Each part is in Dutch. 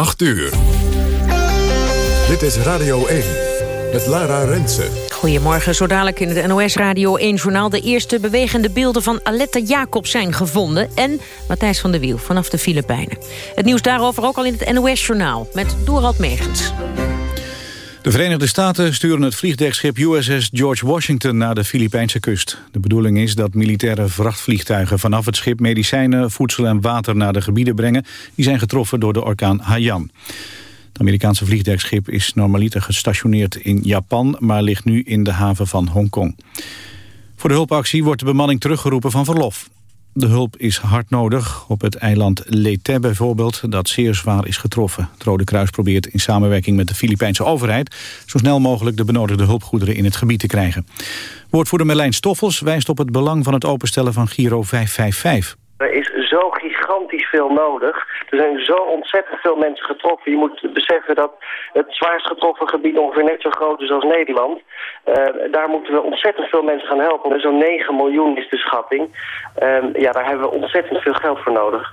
8 uur. Dit is Radio 1 met Lara Rensen. Goedemorgen, zo dadelijk in het NOS Radio 1-journaal... de eerste bewegende beelden van Aletta Jacob zijn gevonden... en Matthijs van der Wiel vanaf de Filipijnen. Het nieuws daarover ook al in het NOS-journaal met Dorald Megens. De Verenigde Staten sturen het vliegdekschip USS George Washington naar de Filipijnse kust. De bedoeling is dat militaire vrachtvliegtuigen vanaf het schip medicijnen, voedsel en water naar de gebieden brengen die zijn getroffen door de orkaan Haiyan. Het Amerikaanse vliegdekschip is normaliter gestationeerd in Japan, maar ligt nu in de haven van Hongkong. Voor de hulpactie wordt de bemanning teruggeroepen van verlof. De hulp is hard nodig. Op het eiland Leyte bijvoorbeeld, dat zeer zwaar is getroffen. Het Rode Kruis probeert in samenwerking met de Filipijnse overheid... zo snel mogelijk de benodigde hulpgoederen in het gebied te krijgen. Woordvoerder Merlijn Stoffels wijst op het belang van het openstellen van Giro 555. Er is zo veel nodig. Er zijn zo ontzettend veel mensen getroffen. Je moet beseffen dat het zwaarst getroffen gebied ongeveer net zo groot is als Nederland. Uh, daar moeten we ontzettend veel mensen gaan helpen. Zo'n 9 miljoen is de schatting. Uh, ja, daar hebben we ontzettend veel geld voor nodig.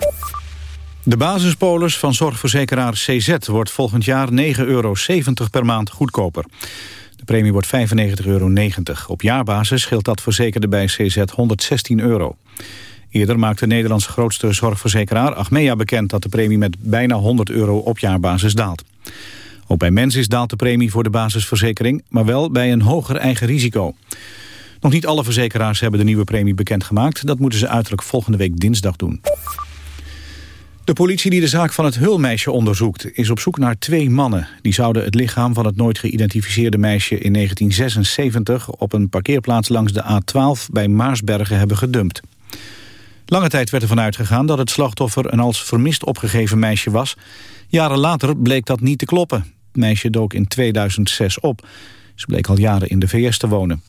De basispolis van zorgverzekeraar CZ wordt volgend jaar 9,70 euro per maand goedkoper. De premie wordt 95,90 euro. Op jaarbasis scheelt dat verzekerde bij CZ 116 euro. Eerder maakte Nederlands grootste zorgverzekeraar Achmea bekend dat de premie met bijna 100 euro op jaarbasis daalt. Ook bij Mensis daalt de premie voor de basisverzekering, maar wel bij een hoger eigen risico. Nog niet alle verzekeraars hebben de nieuwe premie bekendgemaakt. Dat moeten ze uiterlijk volgende week dinsdag doen. De politie die de zaak van het hulmeisje onderzoekt... is op zoek naar twee mannen. Die zouden het lichaam van het nooit geïdentificeerde meisje... in 1976 op een parkeerplaats langs de A12 bij Maarsbergen hebben gedumpt. Lange tijd werd ervan uitgegaan dat het slachtoffer een als vermist opgegeven meisje was. Jaren later bleek dat niet te kloppen. Het meisje dook in 2006 op. Ze bleek al jaren in de VS te wonen.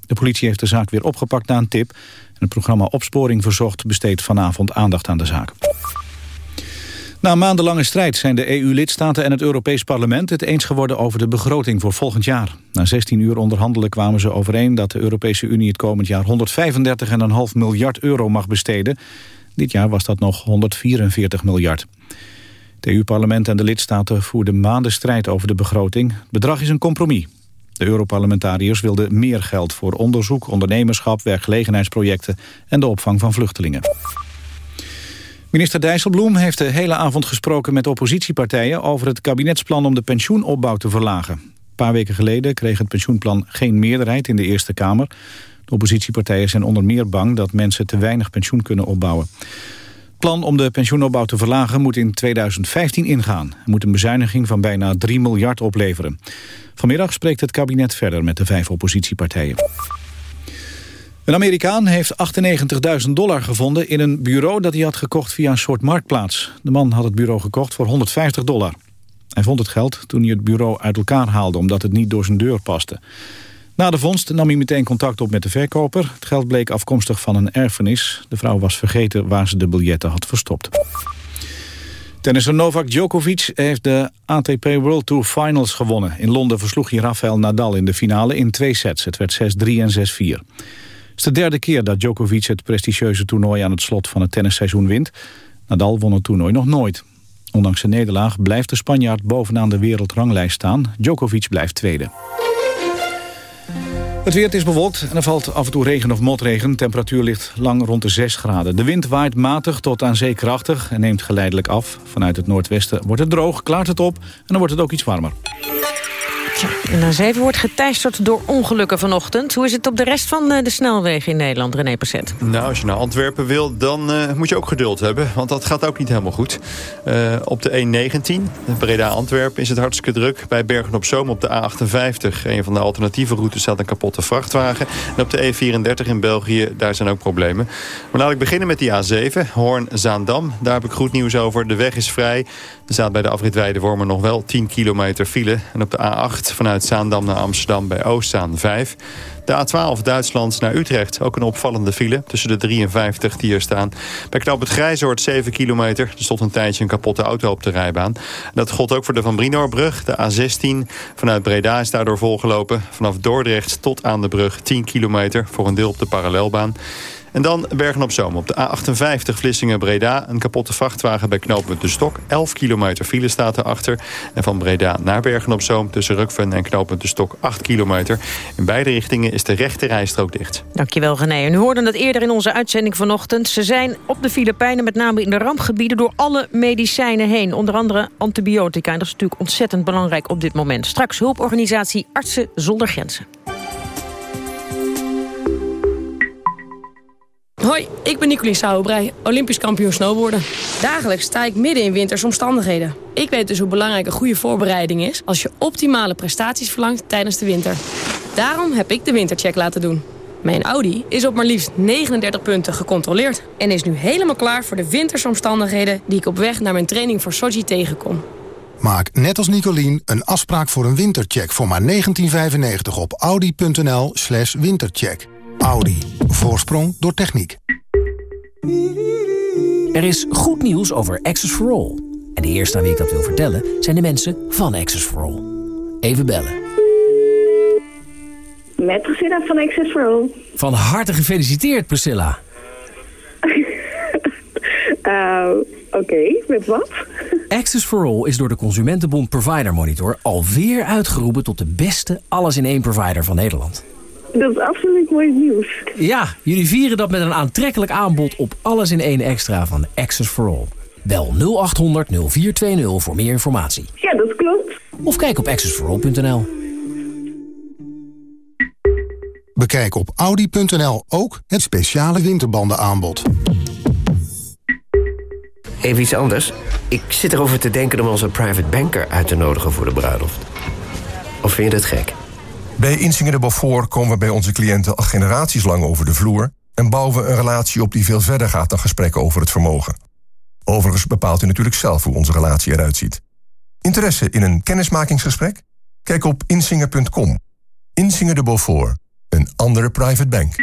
De politie heeft de zaak weer opgepakt na een tip. En het programma Opsporing Verzocht besteedt vanavond aandacht aan de zaak. Na maandenlange strijd zijn de EU-lidstaten en het Europees Parlement het eens geworden over de begroting voor volgend jaar. Na 16 uur onderhandelen kwamen ze overeen dat de Europese Unie het komend jaar 135,5 miljard euro mag besteden. Dit jaar was dat nog 144 miljard. Het EU-parlement en de lidstaten voerden maanden strijd over de begroting. Het bedrag is een compromis. De Europarlementariërs wilden meer geld voor onderzoek, ondernemerschap, werkgelegenheidsprojecten en de opvang van vluchtelingen. Minister Dijsselbloem heeft de hele avond gesproken met oppositiepartijen... over het kabinetsplan om de pensioenopbouw te verlagen. Een paar weken geleden kreeg het pensioenplan geen meerderheid in de Eerste Kamer. De oppositiepartijen zijn onder meer bang dat mensen te weinig pensioen kunnen opbouwen. Het plan om de pensioenopbouw te verlagen moet in 2015 ingaan. Er moet een bezuiniging van bijna 3 miljard opleveren. Vanmiddag spreekt het kabinet verder met de vijf oppositiepartijen. Een Amerikaan heeft 98.000 dollar gevonden in een bureau dat hij had gekocht via een soort marktplaats. De man had het bureau gekocht voor 150 dollar. Hij vond het geld toen hij het bureau uit elkaar haalde omdat het niet door zijn deur paste. Na de vondst nam hij meteen contact op met de verkoper. Het geld bleek afkomstig van een erfenis. De vrouw was vergeten waar ze de biljetten had verstopt. Tennisser Novak Djokovic heeft de ATP World Tour Finals gewonnen. In Londen versloeg hij Rafael Nadal in de finale in twee sets. Het werd 6-3 en 6-4 is de derde keer dat Djokovic het prestigieuze toernooi aan het slot van het tennisseizoen wint. Nadal won het toernooi nog nooit. Ondanks zijn nederlaag blijft de Spanjaard bovenaan de wereldranglijst staan. Djokovic blijft tweede. Het weer is bewolkt en er valt af en toe regen of motregen. Temperatuur ligt lang rond de 6 graden. De wind waait matig tot aan zee krachtig en neemt geleidelijk af. Vanuit het noordwesten wordt het droog, klaart het op en dan wordt het ook iets warmer. En na zeven wordt geteisterd door ongelukken vanochtend. Hoe is het op de rest van eh, de snelwegen in Nederland, René Passet? Nou, als je naar Antwerpen wil, dan uh, moet je ook geduld hebben. Want dat gaat ook niet helemaal goed. Uh, op de E19, Breda-Antwerpen, is het hartstikke druk. Bij Bergen-op-Zoom op de A58. Een van de alternatieve routes staat een kapotte vrachtwagen. En op de E34 in België, daar zijn ook problemen. Maar laat ik beginnen met die A7, Hoorn-Zaandam. Daar heb ik goed nieuws over. De weg is vrij. Er staat bij de afrit Weidewormen nog wel 10 kilometer file. En op de A8 vanuit Zaandam naar Amsterdam bij Oostzaan 5. De A12 Duitsland naar Utrecht. Ook een opvallende file tussen de 53 die er staan. Bij knap het Grijzoord 7 kilometer. Er stond een tijdje een kapotte auto op de rijbaan. Dat gold ook voor de Van Brinoorbrug. De A16 vanuit Breda is daardoor volgelopen. Vanaf Dordrecht tot aan de brug 10 kilometer. Voor een deel op de parallelbaan. En dan Bergen-op-Zoom. Op de A58 Vlissingen-Breda. Een kapotte vrachtwagen bij knooppunt De Stok. 11 kilometer file staat erachter. En van Breda naar Bergen-op-Zoom tussen Rukven en knooppunt De Stok 8 kilometer. In beide richtingen is de rechte rijstrook dicht. Dankjewel René. En u hoorde het eerder in onze uitzending vanochtend. Ze zijn op de Filipijnen, met name in de rampgebieden... door alle medicijnen heen. Onder andere antibiotica. En dat is natuurlijk ontzettend belangrijk op dit moment. Straks hulporganisatie Artsen zonder Grenzen. Hoi, ik ben Nicolien Sauerbrei, Olympisch kampioen snowboarden. Dagelijks sta ik midden in wintersomstandigheden. Ik weet dus hoe belangrijk een goede voorbereiding is... als je optimale prestaties verlangt tijdens de winter. Daarom heb ik de wintercheck laten doen. Mijn Audi is op maar liefst 39 punten gecontroleerd... en is nu helemaal klaar voor de wintersomstandigheden... die ik op weg naar mijn training voor Sochi tegenkom. Maak net als Nicolien een afspraak voor een wintercheck voor maar 1995 op audi.nl slash wintercheck. Audi. Voorsprong door techniek. Er is goed nieuws over Access for All. En de eerste aan wie ik dat wil vertellen zijn de mensen van Access for All. Even bellen. Met Priscilla van Access for All. Van harte gefeliciteerd, Priscilla. Uh, Oké, met wat? Access for All is door de Consumentenbond Provider Monitor alweer uitgeroepen tot de beste alles-in-één provider van Nederland. Dat is absoluut mooi nieuws. Ja, jullie vieren dat met een aantrekkelijk aanbod op alles in één extra van Access for All. Bel 0800 0420 voor meer informatie. Ja, dat klopt. Of kijk op accessforall.nl. Bekijk op audi.nl ook het speciale winterbandenaanbod. Even iets anders. Ik zit erover te denken om onze private banker uit te nodigen voor de bruiloft. Of vind je dat gek? Bij Insinger de Beaufort komen we bij onze cliënten al generaties lang over de vloer... en bouwen we een relatie op die veel verder gaat dan gesprekken over het vermogen. Overigens bepaalt u natuurlijk zelf hoe onze relatie eruit ziet. Interesse in een kennismakingsgesprek? Kijk op insinger.com. Insinger de Beaufort, een andere private bank.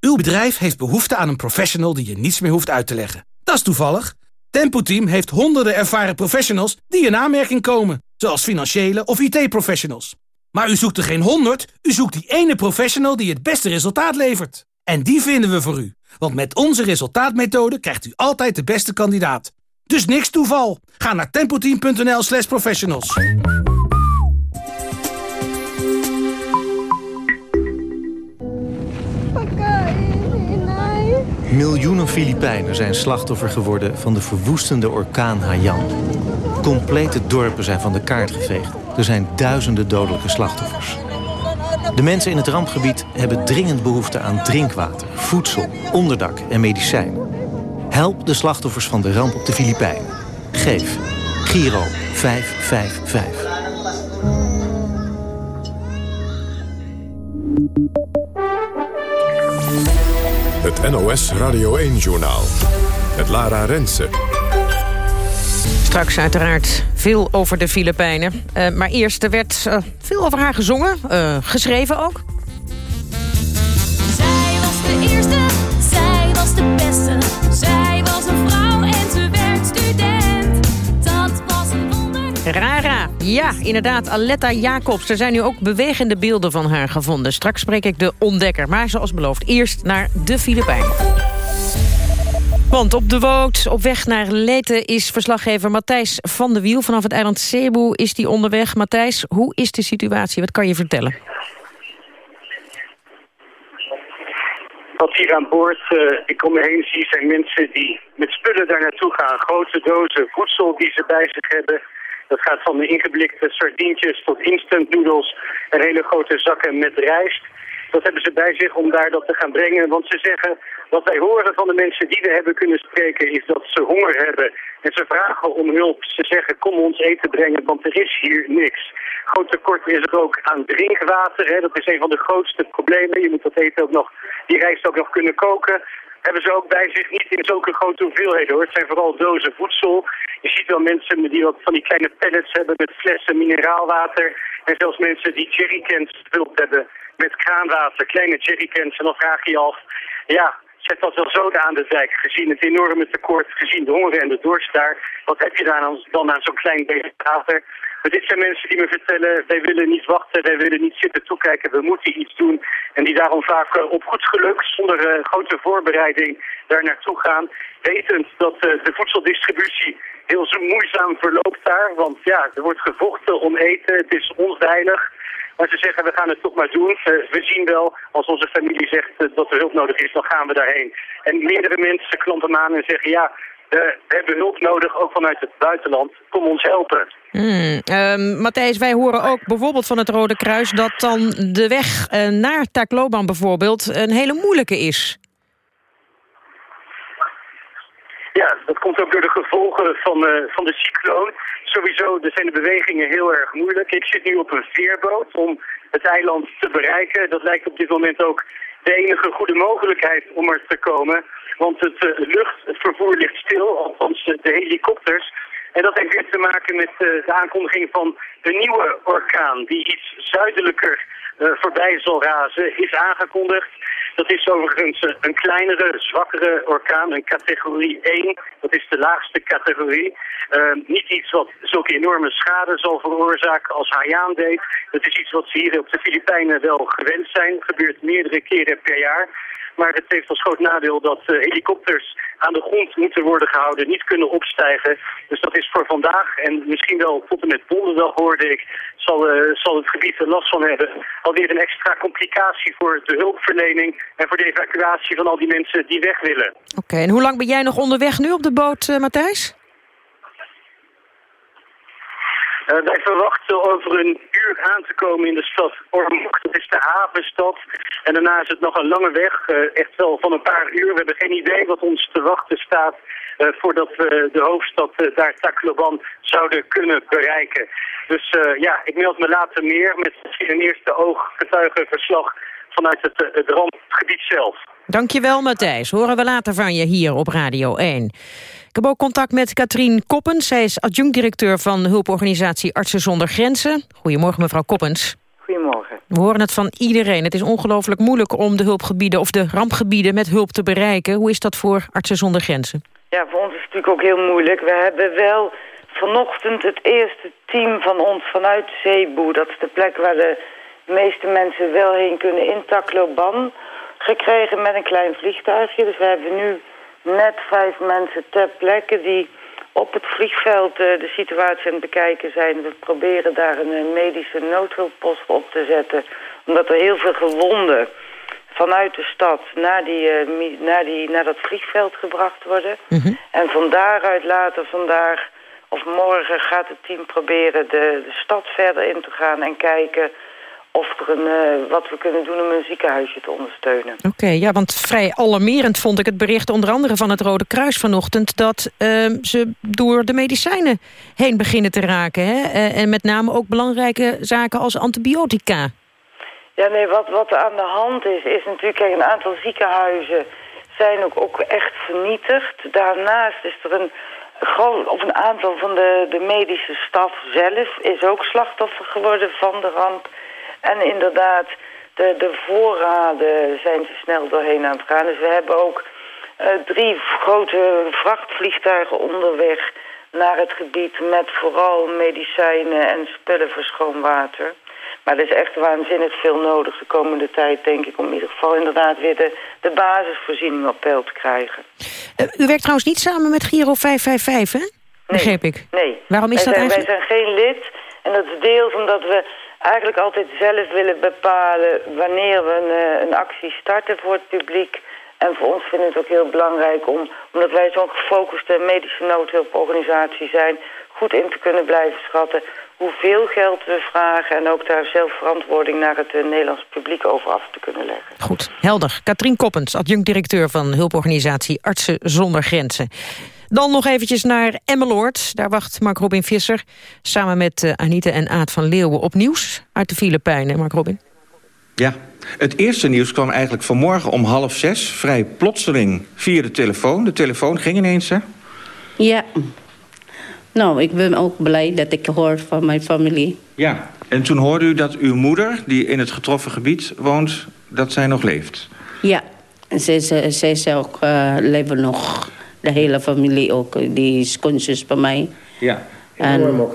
Uw bedrijf heeft behoefte aan een professional die je niets meer hoeft uit te leggen. Dat is toevallig. Tempo Team heeft honderden ervaren professionals die in aanmerking komen. Zoals financiële of IT-professionals. Maar u zoekt er geen honderd, u zoekt die ene professional die het beste resultaat levert. En die vinden we voor u. Want met onze resultaatmethode krijgt u altijd de beste kandidaat. Dus niks toeval. Ga naar tempoteam.nl slash professionals. Miljoenen Filipijnen zijn slachtoffer geworden van de verwoestende orkaan Haiyan. Complete dorpen zijn van de kaart geveegd. Er zijn duizenden dodelijke slachtoffers. De mensen in het rampgebied hebben dringend behoefte aan drinkwater, voedsel, onderdak en medicijn. Help de slachtoffers van de ramp op de Filipijnen. Geef Giro 555. Het NOS Radio 1-journaal. Het Lara Rensen. Straks uiteraard veel over de Filipijnen. Uh, maar eerst, er werd uh, veel over haar gezongen, uh, geschreven ook. Zij was de eerste, zij was de beste. Zij was een vrouw en ze werd student. Dat was een wonder. Rara, ja, inderdaad, Aletta Jacobs. Er zijn nu ook bewegende beelden van haar gevonden. Straks spreek ik de ontdekker, maar zoals beloofd... eerst naar de Filipijnen. Want op de boot op weg naar Leyte is verslaggever Matthijs van de Wiel. Vanaf het eiland Cebu is die onderweg. Matthijs, hoe is de situatie? Wat kan je vertellen? Wat hier aan boord uh, ik me heen zie zijn mensen die met spullen daar naartoe gaan. Grote dozen voedsel die ze bij zich hebben. Dat gaat van de ingeblikte sardientjes tot instant noodles en hele grote zakken met rijst. Dat hebben ze bij zich om daar dat te gaan brengen. Want ze zeggen, wat wij horen van de mensen die we hebben kunnen spreken... is dat ze honger hebben. En ze vragen om hulp. Ze zeggen, kom ons eten brengen, want er is hier niks. Groot tekort is er ook aan drinkwater. Hè. Dat is een van de grootste problemen. Je moet dat eten ook nog, die rijst ook nog kunnen koken hebben ze ook bij zich niet in zulke grote hoeveelheden hoor. Het zijn vooral dozen voedsel. Je ziet wel mensen die wat van die kleine pallets hebben met flessen mineraalwater. En zelfs mensen die jerrycans gevuld hebben met kraanwater, kleine jerrycans. En dan vraag je je af, ja, zet dat wel zoden aan de dijk. Gezien het enorme tekort, gezien de honger en de dorst daar. Wat heb je daar dan, aan zo'n klein beetje water? Maar dit zijn mensen die me vertellen, wij willen niet wachten, wij willen niet zitten toekijken, we moeten iets doen. En die daarom vaak eh, op goed geluk, zonder eh, grote voorbereiding, daar naartoe gaan. Wetend dat eh, de voedseldistributie heel zo moeizaam verloopt daar. Want ja, er wordt gevochten om eten, het is onveilig. Maar ze zeggen, we gaan het toch maar doen. Eh, we zien wel, als onze familie zegt eh, dat er hulp nodig is, dan gaan we daarheen. En meerdere mensen klampen me aan en zeggen, ja, we hebben hulp nodig, ook vanuit het buitenland. Kom ons helpen. Ehm, Matthijs, wij horen ook bijvoorbeeld van het Rode Kruis... dat dan de weg eh, naar Tacloban bijvoorbeeld een hele moeilijke is. Ja, dat komt ook door de gevolgen van, eh, van de cycloon. Sowieso zijn de bewegingen heel erg moeilijk. Ik zit nu op een veerboot om het eiland te bereiken. Dat lijkt op dit moment ook de enige goede mogelijkheid om er te komen. Want het uh, luchtvervoer ligt stil, althans uh, de helikopters. En dat heeft weer te maken met uh, de aankondiging van de nieuwe orkaan... die iets zuidelijker voorbij zal razen, is aangekondigd. Dat is overigens eh, een kleinere, zwakkere orkaan, een categorie 1. Dat is de laagste categorie. Uh, niet iets wat zulke enorme schade zal veroorzaken als Haiyan deed. Dat is iets wat ze hier op de Filipijnen wel gewend zijn. Gebeurt meerdere keren per jaar. Maar het heeft als groot nadeel dat uh, helikopters aan de grond moeten worden gehouden, niet kunnen opstijgen. Dus dat is voor vandaag en misschien wel tot en met donderdag hoorde ik, zal, uh, zal het gebied er last van hebben. Alweer een extra complicatie voor de hulpverlening en voor de evacuatie van al die mensen die weg willen. Oké, en hoe lang ben jij nog onderweg nu op de boot, uh, Matthijs? Uh, wij verwachten over een uur aan te komen in de stad Ormok. Dat is de havenstad. En daarna is het nog een lange weg, uh, echt wel van een paar uur. We hebben geen idee wat ons te wachten staat uh, voordat we de hoofdstad daar Tacloban zouden kunnen bereiken. Dus ja, ik meld me later meer met een eerste ooggetuigenverslag vanuit het, het rampgebied zelf. Dankjewel Matthijs. Horen we later van je hier op Radio 1. Ik heb ook contact met Katrien Koppens. Zij is adjunct-directeur van de hulporganisatie Artsen zonder Grenzen. Goedemorgen mevrouw Koppens. Goedemorgen. We horen het van iedereen. Het is ongelooflijk moeilijk om de hulpgebieden of de rampgebieden met hulp te bereiken. Hoe is dat voor Artsen zonder Grenzen? Ja, voor ons is het natuurlijk ook heel moeilijk. We hebben wel vanochtend het eerste team van ons vanuit Zeeboe. Dat is de plek waar de meeste mensen wel heen kunnen in Tacloban gekregen met een klein vliegtuigje. Dus we hebben nu net vijf mensen ter plekke die op het vliegveld uh, de situatie aan het bekijken zijn. We proberen daar een uh, medische noodhulppost op te zetten. Omdat er heel veel gewonden vanuit de stad naar, die, uh, naar, die, naar dat vliegveld gebracht worden. Mm -hmm. En van daaruit later vandaag of morgen gaat het team proberen de, de stad verder in te gaan en kijken of er een, uh, wat we kunnen doen om een ziekenhuisje te ondersteunen. Oké, okay, ja, want vrij alarmerend vond ik het bericht... onder andere van het Rode Kruis vanochtend... dat uh, ze door de medicijnen heen beginnen te raken. Hè? Uh, en met name ook belangrijke zaken als antibiotica. Ja, nee, wat, wat er aan de hand is... is natuurlijk, kijk, een aantal ziekenhuizen zijn ook, ook echt vernietigd. Daarnaast is er een... Gewoon, of een aantal van de, de medische staf zelf is ook slachtoffer geworden van de ramp. En inderdaad, de, de voorraden zijn te snel doorheen aan het gaan. Dus we hebben ook uh, drie grote vrachtvliegtuigen onderweg naar het gebied... met vooral medicijnen en spullen voor schoon water. Maar er is echt waanzinnig veel nodig de komende tijd, denk ik... om in ieder geval inderdaad weer de, de basisvoorziening op peil te krijgen. Uh, u werkt trouwens niet samen met Giro 555, hè? Begreep nee, ik. Nee. Waarom is wij dat zijn, eigenlijk? Wij zijn geen lid en dat is deels omdat we eigenlijk altijd zelf willen bepalen wanneer we een, een, actie starten voor het publiek. En voor ons vinden we het ook heel belangrijk om, omdat wij zo'n gefocuste medische noodhulporganisatie zijn, goed in te kunnen blijven schatten hoeveel geld we vragen en ook daar zelf verantwoording naar het uh, Nederlands publiek over af te kunnen leggen. Goed, helder. Katrien Koppens, adjunct-directeur van hulporganisatie Artsen zonder Grenzen. Dan nog eventjes naar Emmeloord. Daar wacht Mark Robin Visser samen met uh, Anita en Aad van Leeuwen op nieuws uit de Filipijnen. Mark Robin. Ja, het eerste nieuws kwam eigenlijk vanmorgen om half zes. Vrij plotseling via de telefoon. De telefoon ging ineens, hè? Ja. Nou, ik ben ook blij dat ik hoor van mijn familie. Ja, en toen hoorde u dat uw moeder, die in het getroffen gebied woont, dat zij nog leeft. Ja. Ze, ze, ze is ook, eh, leven nog. De hele familie ook. Die schoonzus bij mij. Ja. En, in Ormok.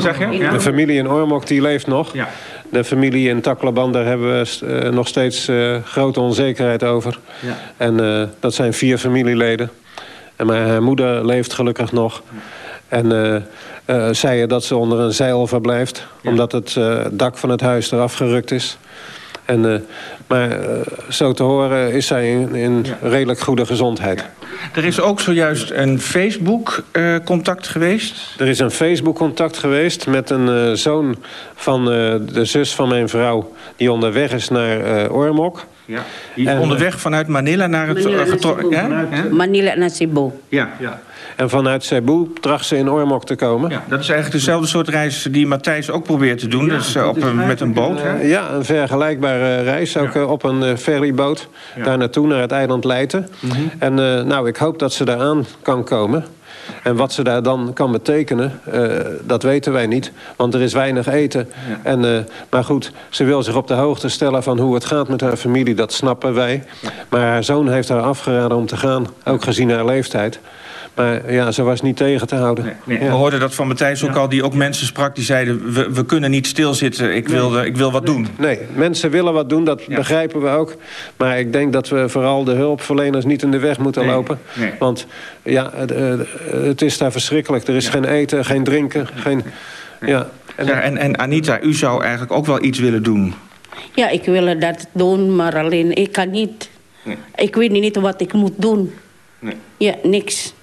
zeg je? In De Ormok. familie in Ormok die leeft nog. Ja. De familie in Taklaban, daar hebben we eh, nog steeds eh, grote onzekerheid over. Ja. En eh, dat zijn vier familieleden. En mijn haar moeder leeft gelukkig nog. En eh eh, zei je dat ze onder een zeil verblijft. Omdat het eh, dak van het huis eraf gerukt is. En, eh, maar eh, zo te horen is zij in, in redelijk goede gezondheid. Er is ook zojuist een Facebook-contact geweest. Er is een Facebook-contact geweest met een eh, zoon van de zus van mijn vrouw... die onderweg is naar Ormok. Ja. Die En, onderweg vanuit Manila naar het... Manila eh, naar getro- Cebu. ja? Ja? Manila naar Cebu. Ja. Ja. En vanuit Cebu tracht ze in Ormok te komen. Ja, dat is eigenlijk dezelfde soort reis die Matthijs ook probeert te doen. dus eh, op een, met een boot. Hè? Eh, ja, een vergelijkbare reis. Ook eh, op een eh, ferryboot. Daar naartoe, naar het eiland Leiden. Mhm. En eh, nou, ik hoop dat ze daar aan kan komen. En wat ze daar dan kan betekenen, eh, dat weten wij niet. Want er is weinig eten. En, eh, maar goed, ze wil zich op de hoogte stellen van hoe het gaat met haar familie. Dat snappen wij. Maar haar zoon heeft haar afgeraden om te gaan. Ook gezien haar leeftijd. Maar ja, ze was niet tegen te houden. Nee, Ja. We hoorden dat van Matthijs ook al, die ook mensen sprak... die zeiden, we, we kunnen niet stilzitten, ik wil, ik wil wat doen. Nee, mensen willen wat doen, dat begrijpen we ook. Maar ik denk dat we vooral de hulpverleners niet in de weg moeten Nee, lopen. nee. Want ja, het, eh, het is daar verschrikkelijk. Er is geen eten, geen drinken, geen... Ja. En, ja, en, en Anita, u zou eigenlijk ook wel iets willen doen. Ja, ik wil dat doen, maar alleen ik kan niet. Nee. Ik weet niet wat ik moet doen. Nee. Ja, niks.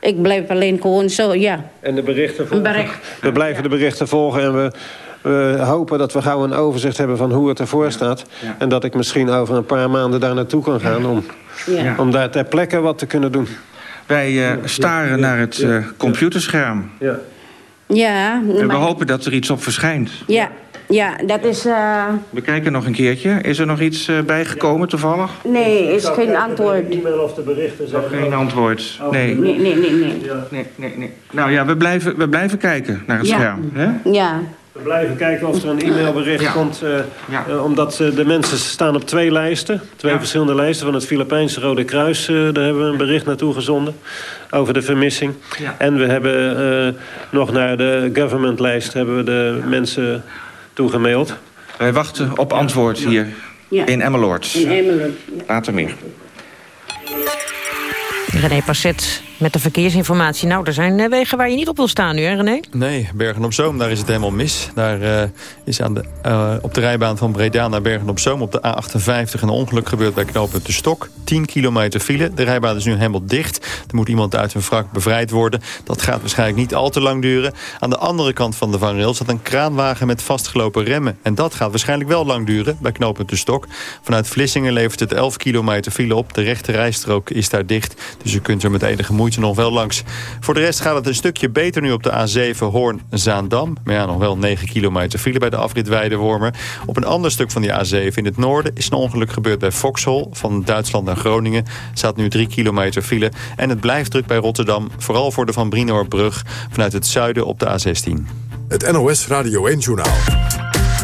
Ik blijf alleen gewoon zo, ja. En de berichten volgen. Bericht. We blijven de berichten volgen en we, we hopen dat we gauw een overzicht hebben van hoe het ervoor staat. En dat ik misschien over een paar maanden daar naartoe kan gaan om, Ja. om daar ter plekke wat te kunnen doen. Wij eh, staren naar het eh, computerscherm. Ja. Ja, En we maar- hopen dat er iets op verschijnt. ja, ja, dat is... eh, We kijken nog een keertje. Is er nog iets eh, bijgekomen toevallig? nee, is geen antwoord. of de berichten Nog geen antwoord. Nee. Nee, nee, nee, nee. Nee, nee, nee. Nou ja, we blijven, we blijven kijken naar het Ja. scherm. Hè? Ja. We blijven kijken of er een e-mailbericht komt. eh, eh, omdat de mensen staan op twee lijsten. Twee verschillende lijsten van het Filipijnse Rode Kruis. eh, daar hebben we een bericht naartoe gezonden. Over de vermissing. Ja. En we hebben eh, nog naar de governmentlijst hebben we de mensen toegemaild. Wij wachten op antwoord hier Ja. in Emmeloord. In Emmeloord. Later meer. René Passet met de verkeersinformatie. Nou, er zijn eh, wegen waar je niet op wil staan nu, hè René? Nee, Bergen-op-Zoom, daar is het helemaal mis. Daar eh, is aan de, eh, op de rijbaan van Breda naar Bergen-op-Zoom... op de A58 een ongeluk gebeurd bij knooppunt De Stok. 10 kilometer file. De rijbaan is nu helemaal dicht. Er moet iemand uit een wrak bevrijd worden. Dat gaat waarschijnlijk niet al te lang duren. Aan de andere kant van de vangrail staat een kraanwagen met vastgelopen remmen. En dat gaat waarschijnlijk wel lang duren bij knooppunt De Stok. Vanuit Vlissingen levert het 11 kilometer file op. De rechte rijstrook is daar dicht. Dus u kunt er met enige moeite nog wel langs. Voor de rest gaat het een stukje beter nu op de A7 Hoorn-Zaandam. Maar ja, nog wel 9 kilometer file bij de afrit Weidewormer. Op een ander stuk van die A7 in het noorden is een ongeluk gebeurd bij Vauxhall. Van Duitsland naar Groningen staat nu 3 kilometer file. En het blijft druk bij Rotterdam. Vooral voor de Van Brinoorbrug vanuit het zuiden op de A16. Het NOS Radio 1-journaal.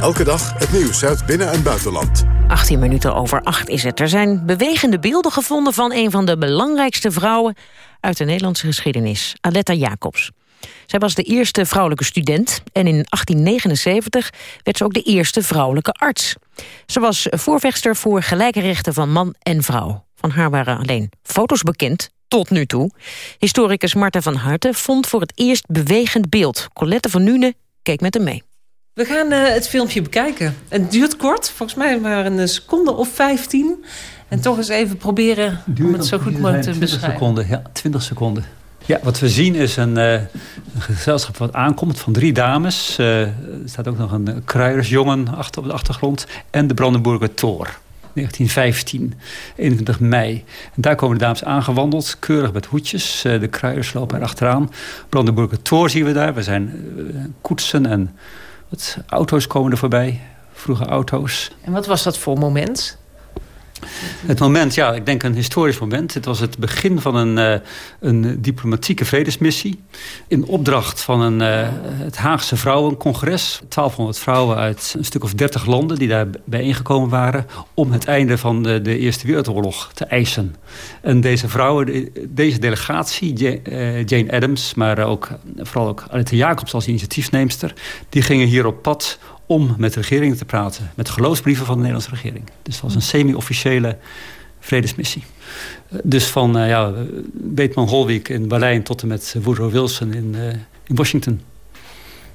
Elke dag het nieuws uit binnen- en buitenland. 18 minuten over 8 is het. Er zijn bewegende beelden gevonden van een van de belangrijkste vrouwen uit de Nederlandse geschiedenis, Aletta Jacobs. Zij was de eerste vrouwelijke student en in 1879 werd ze ook de eerste vrouwelijke arts. Ze was voorvechter voor gelijke rechten van man en vrouw. Van haar waren alleen foto's bekend, tot nu toe. Historicus Marta van Harten vond voor het eerst bewegend beeld. Colette van Nune keek met hem mee. We gaan eh, het filmpje bekijken. Het duurt kort, volgens mij maar een seconde of 15. En toch eens even proberen om het zo goed mogelijk te 20 beschrijven. seconden, ja, 20 seconden. Ja, wat we zien is een, eh, een gezelschap wat aankomt van drie dames. Eh, er staat ook nog een kruiersjongen achter op de achtergrond. En de Brandenburger Tor. 1915, 21 mei. En daar komen de dames aangewandeld, keurig met hoedjes. Eh, de kruiers lopen er achteraan. Brandenburger Tor zien we daar. We zijn koetsen en wat auto's komen er voorbij. Vroege auto's. En wat was dat voor moment? Het moment, ja, ik denk een historisch moment. Het was het begin van een, uh, een diplomatieke vredesmissie. In opdracht van een, uh, het Haagse Vrouwencongres. 1200 vrouwen uit een stuk of 30 landen die daar bijeengekomen waren... om het einde van de, de Eerste Wereldoorlog te eisen. En deze vrouwen, deze delegatie, uh, Jane Addams... maar ook, vooral ook Alette Jacobs als initiatiefneemster... die gingen hier op pad om met de regering te praten. Met geloofsbrieven van de Nederlandse regering. Dus het was een semi-officiële vredesmissie. Dus van uh, ja, Beetman Holwijk in Berlijn tot en met Woodrow Wilson in, uh, in Washington.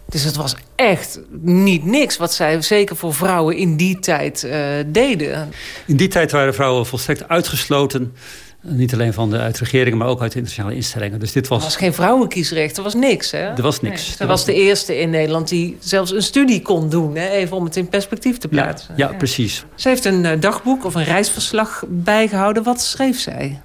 Dus het was echt niet niks wat zij zeker voor vrouwen in die tijd uh, deden. In die tijd waren vrouwen volstrekt uitgesloten niet alleen van de uit regeringen, maar ook uit internationale instellingen. Dus dit was... Er was geen vrouwenkiesrecht, er was niks. Hè? Er was niks. Nee, ze was de eerste in Nederland die zelfs een studie kon doen. Hè? Even om het in perspectief te plaatsen. Ja, ja, ja. precies. Ze heeft een uh, dagboek of een reisverslag bijgehouden. Wat schreef zij?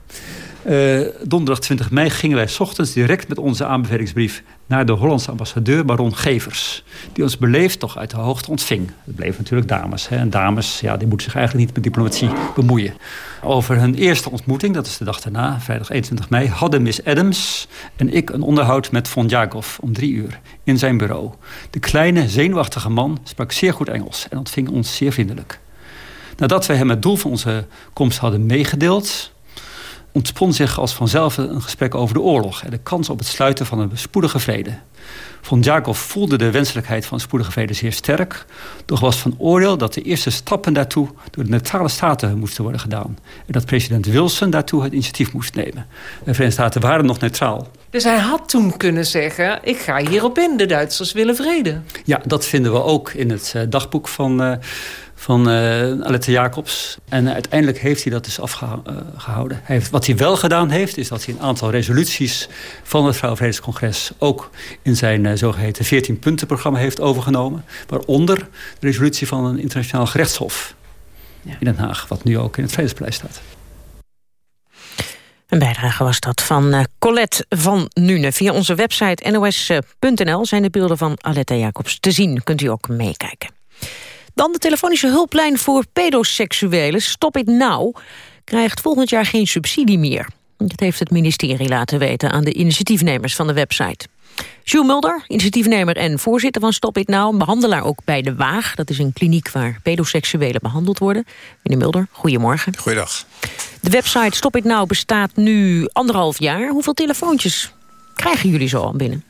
Uh, donderdag 20 mei gingen wij s ochtends direct met onze aanbevelingsbrief naar de Hollandse ambassadeur Baron Gevers. Die ons beleefd toch uit de hoogte ontving. Het bleven natuurlijk dames. Hè. En dames ja, die moeten zich eigenlijk niet met diplomatie bemoeien. Over hun eerste ontmoeting, dat is de dag daarna, vrijdag 21 mei... hadden Miss Adams en ik een onderhoud met Von Jagov om drie uur in zijn bureau. De kleine, zenuwachtige man sprak zeer goed Engels en ontving ons zeer vriendelijk. Nadat wij hem het doel van onze komst hadden meegedeeld ontspon zich als vanzelf een gesprek over de oorlog... en de kans op het sluiten van een spoedige vrede. Von Jakov voelde de wenselijkheid van spoedige vrede zeer sterk... doch was van oordeel dat de eerste stappen daartoe... door de neutrale staten moesten worden gedaan. En dat president Wilson daartoe het initiatief moest nemen. De Verenigde Staten waren nog neutraal. Dus hij had toen kunnen zeggen... ik ga hierop in, de Duitsers willen vrede. Ja, dat vinden we ook in het uh, dagboek van... Van uh, Alette Jacobs. En uiteindelijk heeft hij dat dus afgehouden. Hij heeft, wat hij wel gedaan heeft, is dat hij een aantal resoluties van het Vrouwenvredescongres ook in zijn uh, zogeheten 14-puntenprogramma heeft overgenomen. Waaronder de resolutie van een internationaal gerechtshof ja. in Den Haag, wat nu ook in het Vredespaleis staat. Een bijdrage was dat van Colette van Nune. Via onze website nos.nl zijn de beelden van Aletta Jacobs te zien. Kunt u ook meekijken. Dan de telefonische hulplijn voor pedoseksuelen, Stop It Now, krijgt volgend jaar geen subsidie meer. Dat heeft het ministerie laten weten aan de initiatiefnemers van de website. Jules Mulder, initiatiefnemer en voorzitter van Stop It Now... behandelaar ook bij De Waag. Dat is een kliniek waar pedoseksuelen behandeld worden. Meneer Mulder, goedemorgen. Goeiedag. De website Stop It Now bestaat nu anderhalf jaar. Hoeveel telefoontjes krijgen jullie zo al binnen?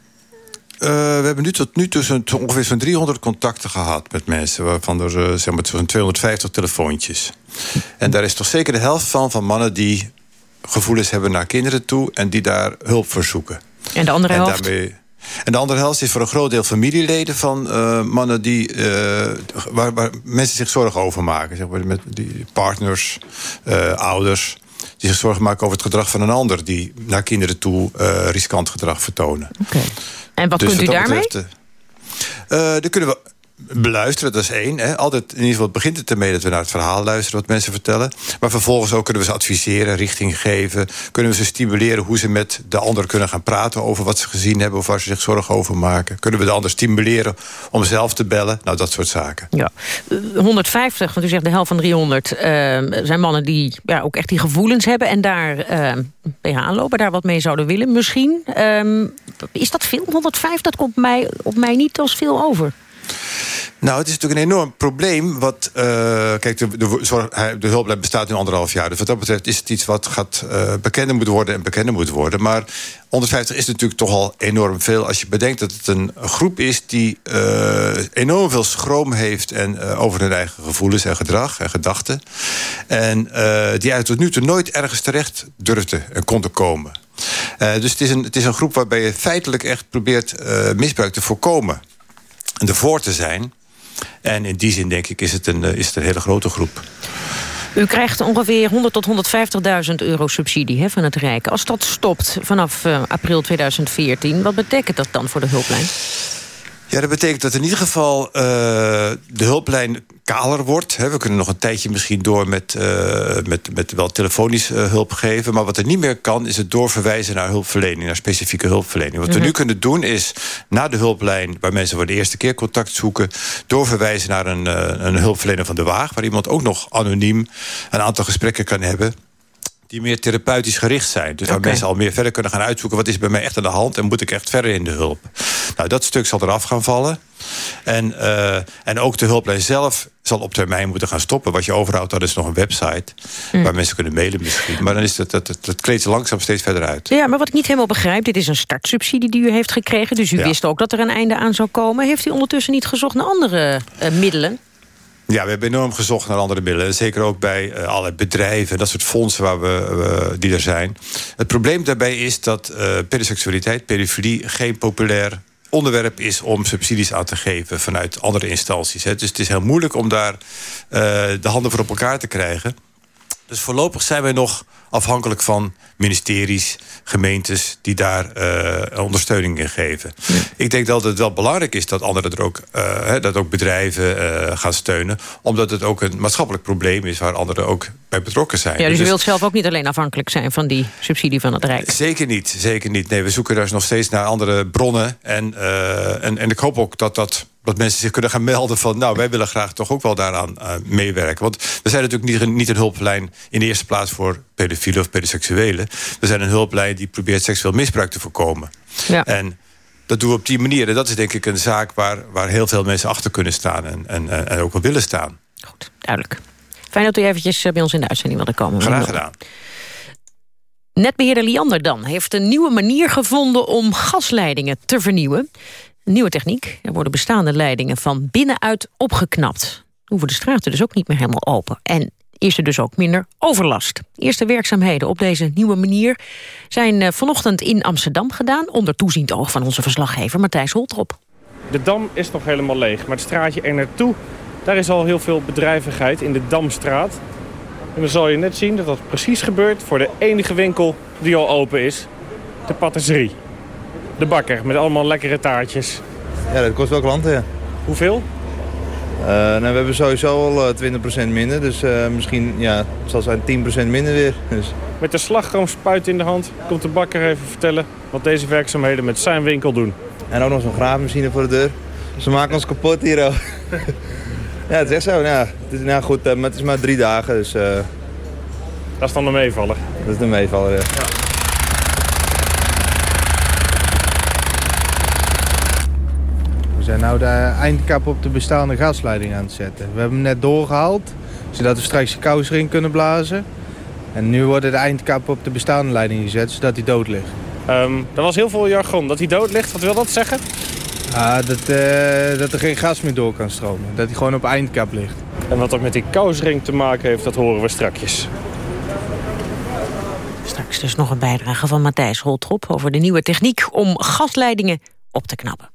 Uh, we hebben nu tot nu toe ongeveer zo'n 300 contacten gehad met mensen... waarvan er uh, zeg maar, zo'n 250 telefoontjes. En daar is toch zeker de helft van, van mannen die gevoelens hebben naar kinderen toe... en die daar hulp voor zoeken. En de andere helft? En, daarmee, en de andere helft is voor een groot deel familieleden van uh, mannen... Die, waar, waar, mensen zich zorgen over maken. Zeg maar, met die partners, ouders die zich zorgen maken over het gedrag van een ander... die naar kinderen toe riskant gedrag vertonen. Okay. En wat dus kunt u daarmee? Betreft, uh, daar kunnen we beluisteren, dat is één. Hè. Altijd, in ieder geval begint het ermee dat we naar het verhaal luisteren... wat mensen vertellen. Maar vervolgens ook kunnen we ze adviseren, richting geven. Kunnen we ze stimuleren hoe ze met de ander kunnen gaan praten... over wat ze gezien hebben of waar ze zich zorgen over maken. Kunnen we de ander stimuleren om zelf te bellen? Nou, dat soort zaken. Ja. 150, want u zegt de helft van 300... Uh, zijn mannen die ja, ook echt die gevoelens hebben... en daar uh, aanlopen, daar wat mee zouden willen misschien. Uh, is dat veel? 150, dat komt mij, op mij niet als veel over. Nou, het is natuurlijk een enorm probleem. Wat, uh, kijk, de, de, hulplijn bestaat nu anderhalf jaar. Dus wat dat betreft is het iets wat gaat uh, bekender moet worden en bekender moet worden. Maar 150 is natuurlijk toch al enorm veel. Als je bedenkt dat het een groep is die uh, enorm veel schroom heeft... En, over hun eigen gevoelens en gedrag en gedachten. En die eigenlijk tot nu toe nooit ergens terecht durfde en kon komen. dus het is, een, het is een groep waarbij je feitelijk echt probeert misbruik te voorkomen en ervoor te zijn. En in die zin, denk ik, is het een, is het een hele grote groep. U krijgt ongeveer 100 tot 150.000 euro subsidie hè, van het Rijk. Als dat stopt vanaf uh, april 2014, wat betekent dat dan voor de hulplijn? Ja, dat betekent dat in ieder geval uh, de hulplijn kaler wordt. Hè. We kunnen nog een tijdje misschien door met, eh, met, met wel telefonisch eh, hulp geven. Maar wat er niet meer kan, is het doorverwijzen naar hulpverlening, naar specifieke hulpverlening. Wat we Mhm. nu kunnen doen, is na de hulplijn, waar mensen voor de eerste keer contact zoeken, doorverwijzen naar een, eh, een hulpverlener van de Waag, waar iemand ook nog anoniem een aantal gesprekken kan hebben die meer therapeutisch gericht zijn. Dus waar Oké. mensen al meer verder kunnen gaan uitzoeken... wat is bij mij echt aan de hand en moet ik echt verder in de hulp. Nou, dat stuk zal eraf gaan vallen. En, eh, en ook de hulplijn zelf zal op termijn moeten gaan stoppen. Wat je overhoudt, dat is nog een website... waar mensen kunnen mailen misschien. Maar dan is het, dat, dat, dat kleedt ze langzaam steeds verder uit. Ja, maar wat ik niet helemaal begrijp, dit is een startsubsidie die u heeft gekregen. Dus u Ja. wist ook dat er een einde aan zou komen. Heeft u ondertussen niet gezocht naar andere eh, middelen? Ja, we hebben enorm gezocht naar andere middelen. Zeker ook bij eh, allerlei bedrijven, dat soort fondsen waar we, eh, die er zijn. Het probleem daarbij is dat eh pedoseksualiteit, pedofilie... geen populair onderwerp is om subsidies aan te geven vanuit andere instanties. Hè. Dus het is heel moeilijk om daar de handen voor op elkaar te krijgen. Dus voorlopig zijn wij nog afhankelijk van ministeries, gemeentes... die daar eh, ondersteuning in geven. Ik denk dat het wel belangrijk is dat anderen er ook, eh, dat ook bedrijven eh, gaan steunen. Omdat het ook een maatschappelijk probleem is waar anderen ook bij betrokken zijn. Ja, dus u Dus- wilt zelf ook niet alleen afhankelijk zijn van die subsidie van het Rijk. Zeker niet, zeker niet. Nee, we zoeken daar nog steeds naar andere bronnen. En, en, en ik hoop ook dat, dat, dat mensen zich kunnen gaan melden van... nou, wij willen graag toch ook wel daaraan eh, meewerken. Want we zijn natuurlijk niet, niet een hulplijn in de eerste plaats... voor pedofielen of pedoseksuelen. We zijn een hulplijn die probeert seksueel misbruik te voorkomen. Ja. En dat doen we op die manier. En dat is denk ik een zaak waar, waar heel veel mensen achter kunnen staan... en, en, en ook wel willen staan. Duidelijk. Fijn dat u eventjes eh, bij ons in de uitzending wilde komen. Graag gedaan. Netbeheerder Liander dan heeft een nieuwe manier gevonden om gasleidingen te vernieuwen. Een nieuwe techniek. Er worden bestaande leidingen van binnenuit opgeknapt. Hoeven de straten dus ook niet meer helemaal open. En is er dus ook minder overlast. Eerste werkzaamheden op deze nieuwe manier zijn eh, vanochtend in Amsterdam gedaan... onder toeziend oog van onze verslaggever Matthijs Holtrop. De dam is nog helemaal leeg, maar het straatje er naartoe... daar is al heel veel bedrijvigheid in de Damstraat. En dan zal je net zien dat dat precies gebeurt voor de enige winkel die al open is. De patisserie. De bakker met allemaal lekkere taartjes. Ja, dat kost wel klanten, ja. Hoeveel? Eh, nou, we hebben sowieso al eh, 20% minder, dus eh, misschien ja, het zal zijn 10% minder weer. Dus. Met de slagroomspuit in de hand komt de bakker even vertellen... wat deze werkzaamheden met zijn winkel doen. En ook nog zo'n graafmachine voor de deur. Ze maken ons kapot hier ook. ja, het is echt zo. Ja, het is, nou goed, eh, maar het is maar drie dagen, dus... eh, dat is dan een meevaller? Dat is een meevaller, ja. Zijn nou de eindkap op de bestaande gasleiding aan het zetten. We hebben hem net doorgehaald, zodat we straks de kous erin kunnen blazen. En nu wordt de eindkap op de bestaande leiding gezet, zodat hij dood ligt. Ehm er was heel veel jargon. Dat hij dood ligt, wat wil dat zeggen? Ah, dat, eh, dat er geen gas meer door kan stromen. Dat hij gewoon op eindkap ligt. En wat dat met die kousring te maken heeft, dat horen we strakjes. Straks dus nog een bijdrage van Matthijs Holtrop... over de nieuwe techniek om gasleidingen op te knappen.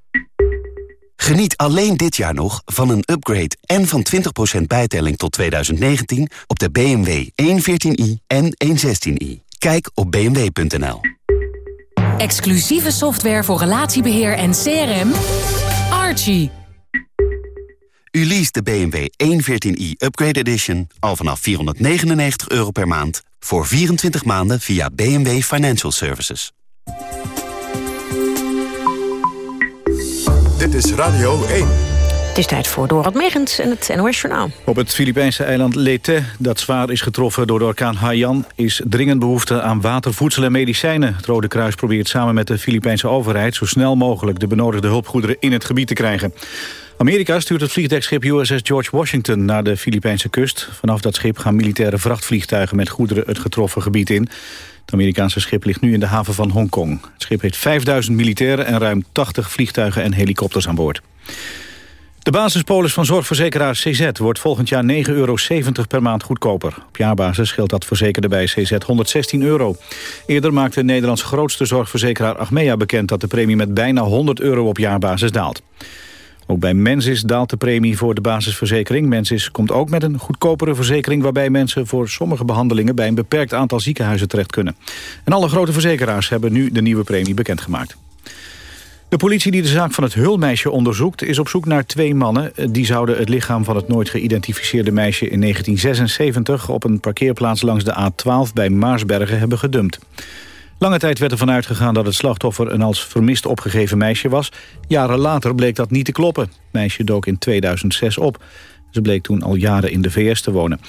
Geniet alleen dit jaar nog van een upgrade en van 20% bijtelling tot 2019 op de BMW 114i en 116i. Kijk op bmw.nl. Exclusieve software voor relatiebeheer en CRM. Archie. U leest de BMW 114i Upgrade Edition al vanaf 499 euro per maand... voor 24 maanden via BMW Financial Services. Dit is Radio 1. Het is tijd voor Dorot Megens en het NOS Journaal. Op het Filipijnse eiland Leyte, dat zwaar is getroffen door de orkaan Haiyan... is dringend behoefte aan water, voedsel en medicijnen. Het Rode Kruis probeert samen met de Filipijnse overheid... zo snel mogelijk de benodigde hulpgoederen in het gebied te krijgen. Amerika stuurt het vliegdekschip USS George Washington naar de Filipijnse kust. Vanaf dat schip gaan militaire vrachtvliegtuigen met goederen het getroffen gebied in. Het Amerikaanse schip ligt nu in de haven van Hongkong. Het schip heeft 5000 militairen en ruim 80 vliegtuigen en helikopters aan boord. De basispolis van zorgverzekeraar CZ wordt volgend jaar 9,70 euro per maand goedkoper. Op jaarbasis scheelt dat verzekerde bij CZ 116 euro. Eerder maakte Nederlands grootste zorgverzekeraar Achmea bekend... dat de premie met bijna 100 euro op jaarbasis daalt. Ook bij Mensis daalt de premie voor de basisverzekering. Mensis komt ook met een goedkopere verzekering... waarbij mensen voor sommige behandelingen... bij een beperkt aantal ziekenhuizen terecht kunnen. En alle grote verzekeraars hebben nu de nieuwe premie bekendgemaakt. De politie die de zaak van het hulmeisje onderzoekt... is op zoek naar twee mannen. Die zouden het lichaam van het nooit geïdentificeerde meisje... in 1976 op een parkeerplaats langs de A12 bij Maarsbergen hebben gedumpt. Lange tijd werd ervan uitgegaan dat het slachtoffer een als vermist opgegeven meisje was. Jaren later bleek dat niet te kloppen. Het meisje dook in 2006 op. Ze bleek toen al jaren in de VS te wonen.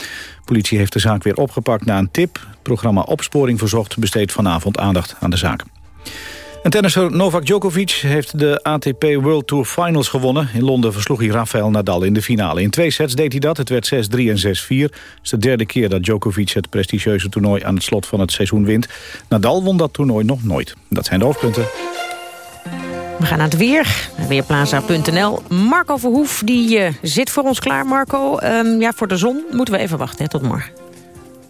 politie heeft de zaak weer opgepakt na een tip. Het programma Opsporing Verzocht besteedt vanavond aandacht aan de zaak. En tennisser Novak Djokovic heeft de ATP World Tour Finals gewonnen. In Londen versloeg hij Rafael Nadal in de finale. In twee sets deed hij dat. Het werd 6-3 en 6-4. Het is de derde keer dat Djokovic het prestigieuze toernooi... aan het slot van het seizoen wint. Nadal won dat toernooi nog nooit. Dat zijn de hoofdpunten. We gaan naar het weer. Weerplaza.nl. Marco Verhoef die, uh, zit voor ons klaar. Marco, um, ja, voor de zon moeten we even wachten. Hè, tot morgen.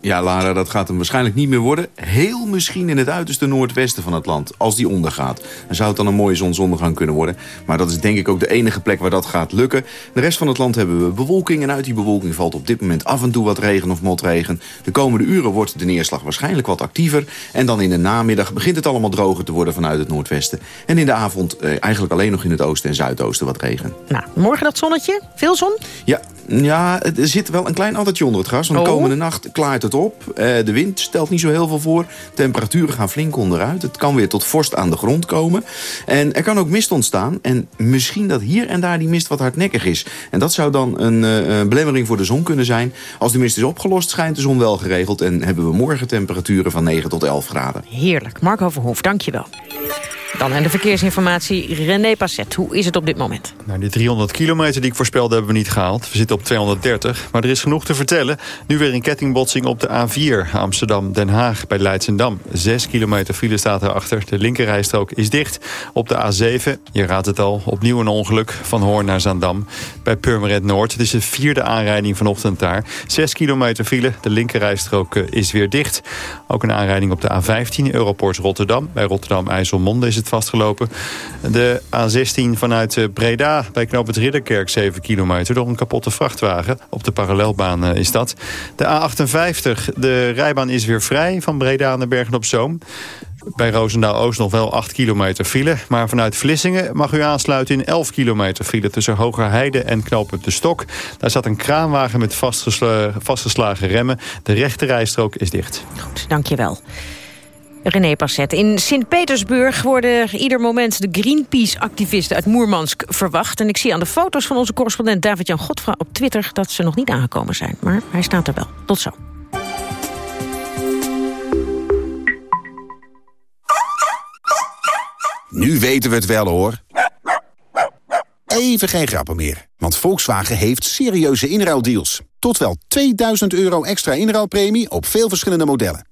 Ja, Lara, dat gaat hem waarschijnlijk niet meer worden. Heel misschien in het uiterste noordwesten van het land, als die ondergaat. Dan zou het dan een mooie zonsondergang kunnen worden. Maar dat is denk ik ook de enige plek waar dat gaat lukken. De rest van het land hebben we bewolking. En uit die bewolking valt op dit moment af en toe wat regen of motregen. De komende uren wordt de neerslag waarschijnlijk wat actiever. En dan in de namiddag begint het allemaal droger te worden vanuit het noordwesten. En in de avond eh, eigenlijk alleen nog in het oosten en zuidoosten wat regen. Nou, morgen dat zonnetje? Veel zon? Ja, ja, er zit wel een klein addertje onder het gras. Want de oh. komende nacht klaart het op. Uh, de wind stelt niet zo heel veel voor. Temperaturen gaan flink onderuit. Het kan weer tot vorst aan de grond komen. En er kan ook mist ontstaan. En misschien dat hier en daar die mist wat hardnekkig is. En dat zou dan een uh, belemmering voor de zon kunnen zijn. Als de mist is opgelost, schijnt de zon wel geregeld. En hebben we morgen temperaturen van 9 tot 11 graden. Heerlijk. Marco Verhoef, dank je wel. Dan aan de verkeersinformatie. René Passet, hoe is het op dit moment? Nou, die 300 kilometer die ik voorspelde hebben we niet gehaald. We zitten op 230, maar er is genoeg te vertellen. Nu weer een kettingbotsing op de A4 Amsterdam-Den Haag bij Leidsendam. 6 kilometer file staat erachter. De linkerrijstrook is dicht. Op de A7, je raadt het al, opnieuw een ongeluk van Hoorn naar Zaandam. Bij Purmerend Noord. Het is de vierde aanrijding vanochtend daar. 6 kilometer file, de linkerrijstrook eh, is weer dicht. Ook een aanrijding op de A15 Europort Rotterdam. Bij Rotterdam-IJsselmonde is het vastgelopen. De A16 vanuit eh, Breda bij knoop Ridderkerk 7 kilometer... door een kapotte vrachtwagen. Op de parallelbaan eh, is dat. De A58, de rijbaan is weer vrij van Breda naar Bergen-op-Zoom. Bij Roosendaal-Oost nog wel 8 kilometer file. Maar vanuit Vlissingen mag u aansluiten in 11 kilometer file... tussen Hogerheide en knooppunt De Stok. Daar zat een kraanwagen met vastgeslagen remmen. De rechte rijstrook is dicht. Goed, dankjewel. René Passet. In Sint-Petersburg worden ieder moment de Greenpeace-activisten uit Moermansk verwacht. En ik zie aan de foto's van onze correspondent David-Jan Godfra op Twitter... dat ze nog niet aangekomen zijn. Maar hij staat er wel. Tot zo. Nu weten we het wel, hoor. Even geen grappen meer. Want Volkswagen heeft serieuze inruildeals. Tot wel 2000 euro extra inruilpremie op veel verschillende modellen.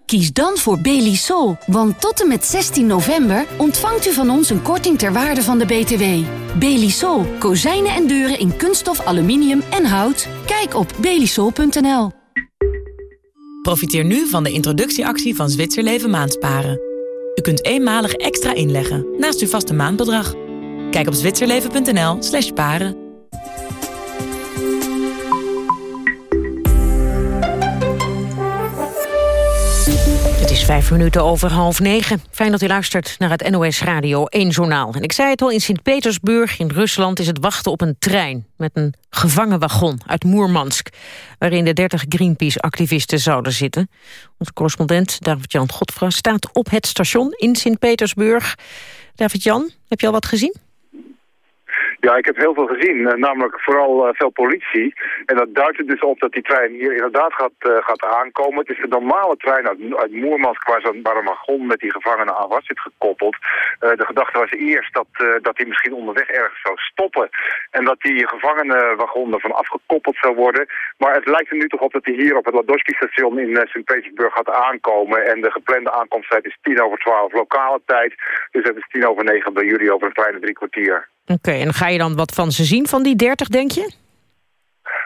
Kies dan voor Belisol, want tot en met 16 november ontvangt u van ons een korting ter waarde van de BTW. Belisol, kozijnen en deuren in kunststof, aluminium en hout. Kijk op belisol.nl. Profiteer nu van de introductieactie van Zwitserleven Maandsparen. U kunt eenmalig extra inleggen naast uw vaste maandbedrag. Kijk op zwitserleven.nl slash paren. Is vijf minuten over half negen. Fijn dat u luistert naar het NOS Radio 1 Journaal. En ik zei het al, in Sint-Petersburg in Rusland is het wachten op een trein... met een gevangen wagon uit Moermansk... waarin de 30 Greenpeace-activisten zouden zitten. Onze correspondent David-Jan Godfra staat op het station in Sint-Petersburg. David-Jan, heb je al wat gezien? Ja, ik heb heel veel gezien, eh, namelijk vooral eh, veel politie. En dat duidt er dus op dat die trein hier inderdaad gaat, eh, gaat aankomen. Het is de normale trein uit, uit Moermansk waar, zo'n- een met die gevangenen aan vast zit gekoppeld. De gedachte was eerst dat, dat die misschien onderweg ergens zou stoppen. En dat die gevangenenwagon ervan afgekoppeld zou worden. Maar het lijkt er nu toch op dat hij hier op het Ladosky-station in Sint-Petersburg gaat aankomen. En de geplande aankomsttijd is tien over twaalf lokale tijd. Dus het is tien over negen bij jullie over een kleine drie kwartier. Oké, en ga je dan wat van ze zien van die 30, denk je?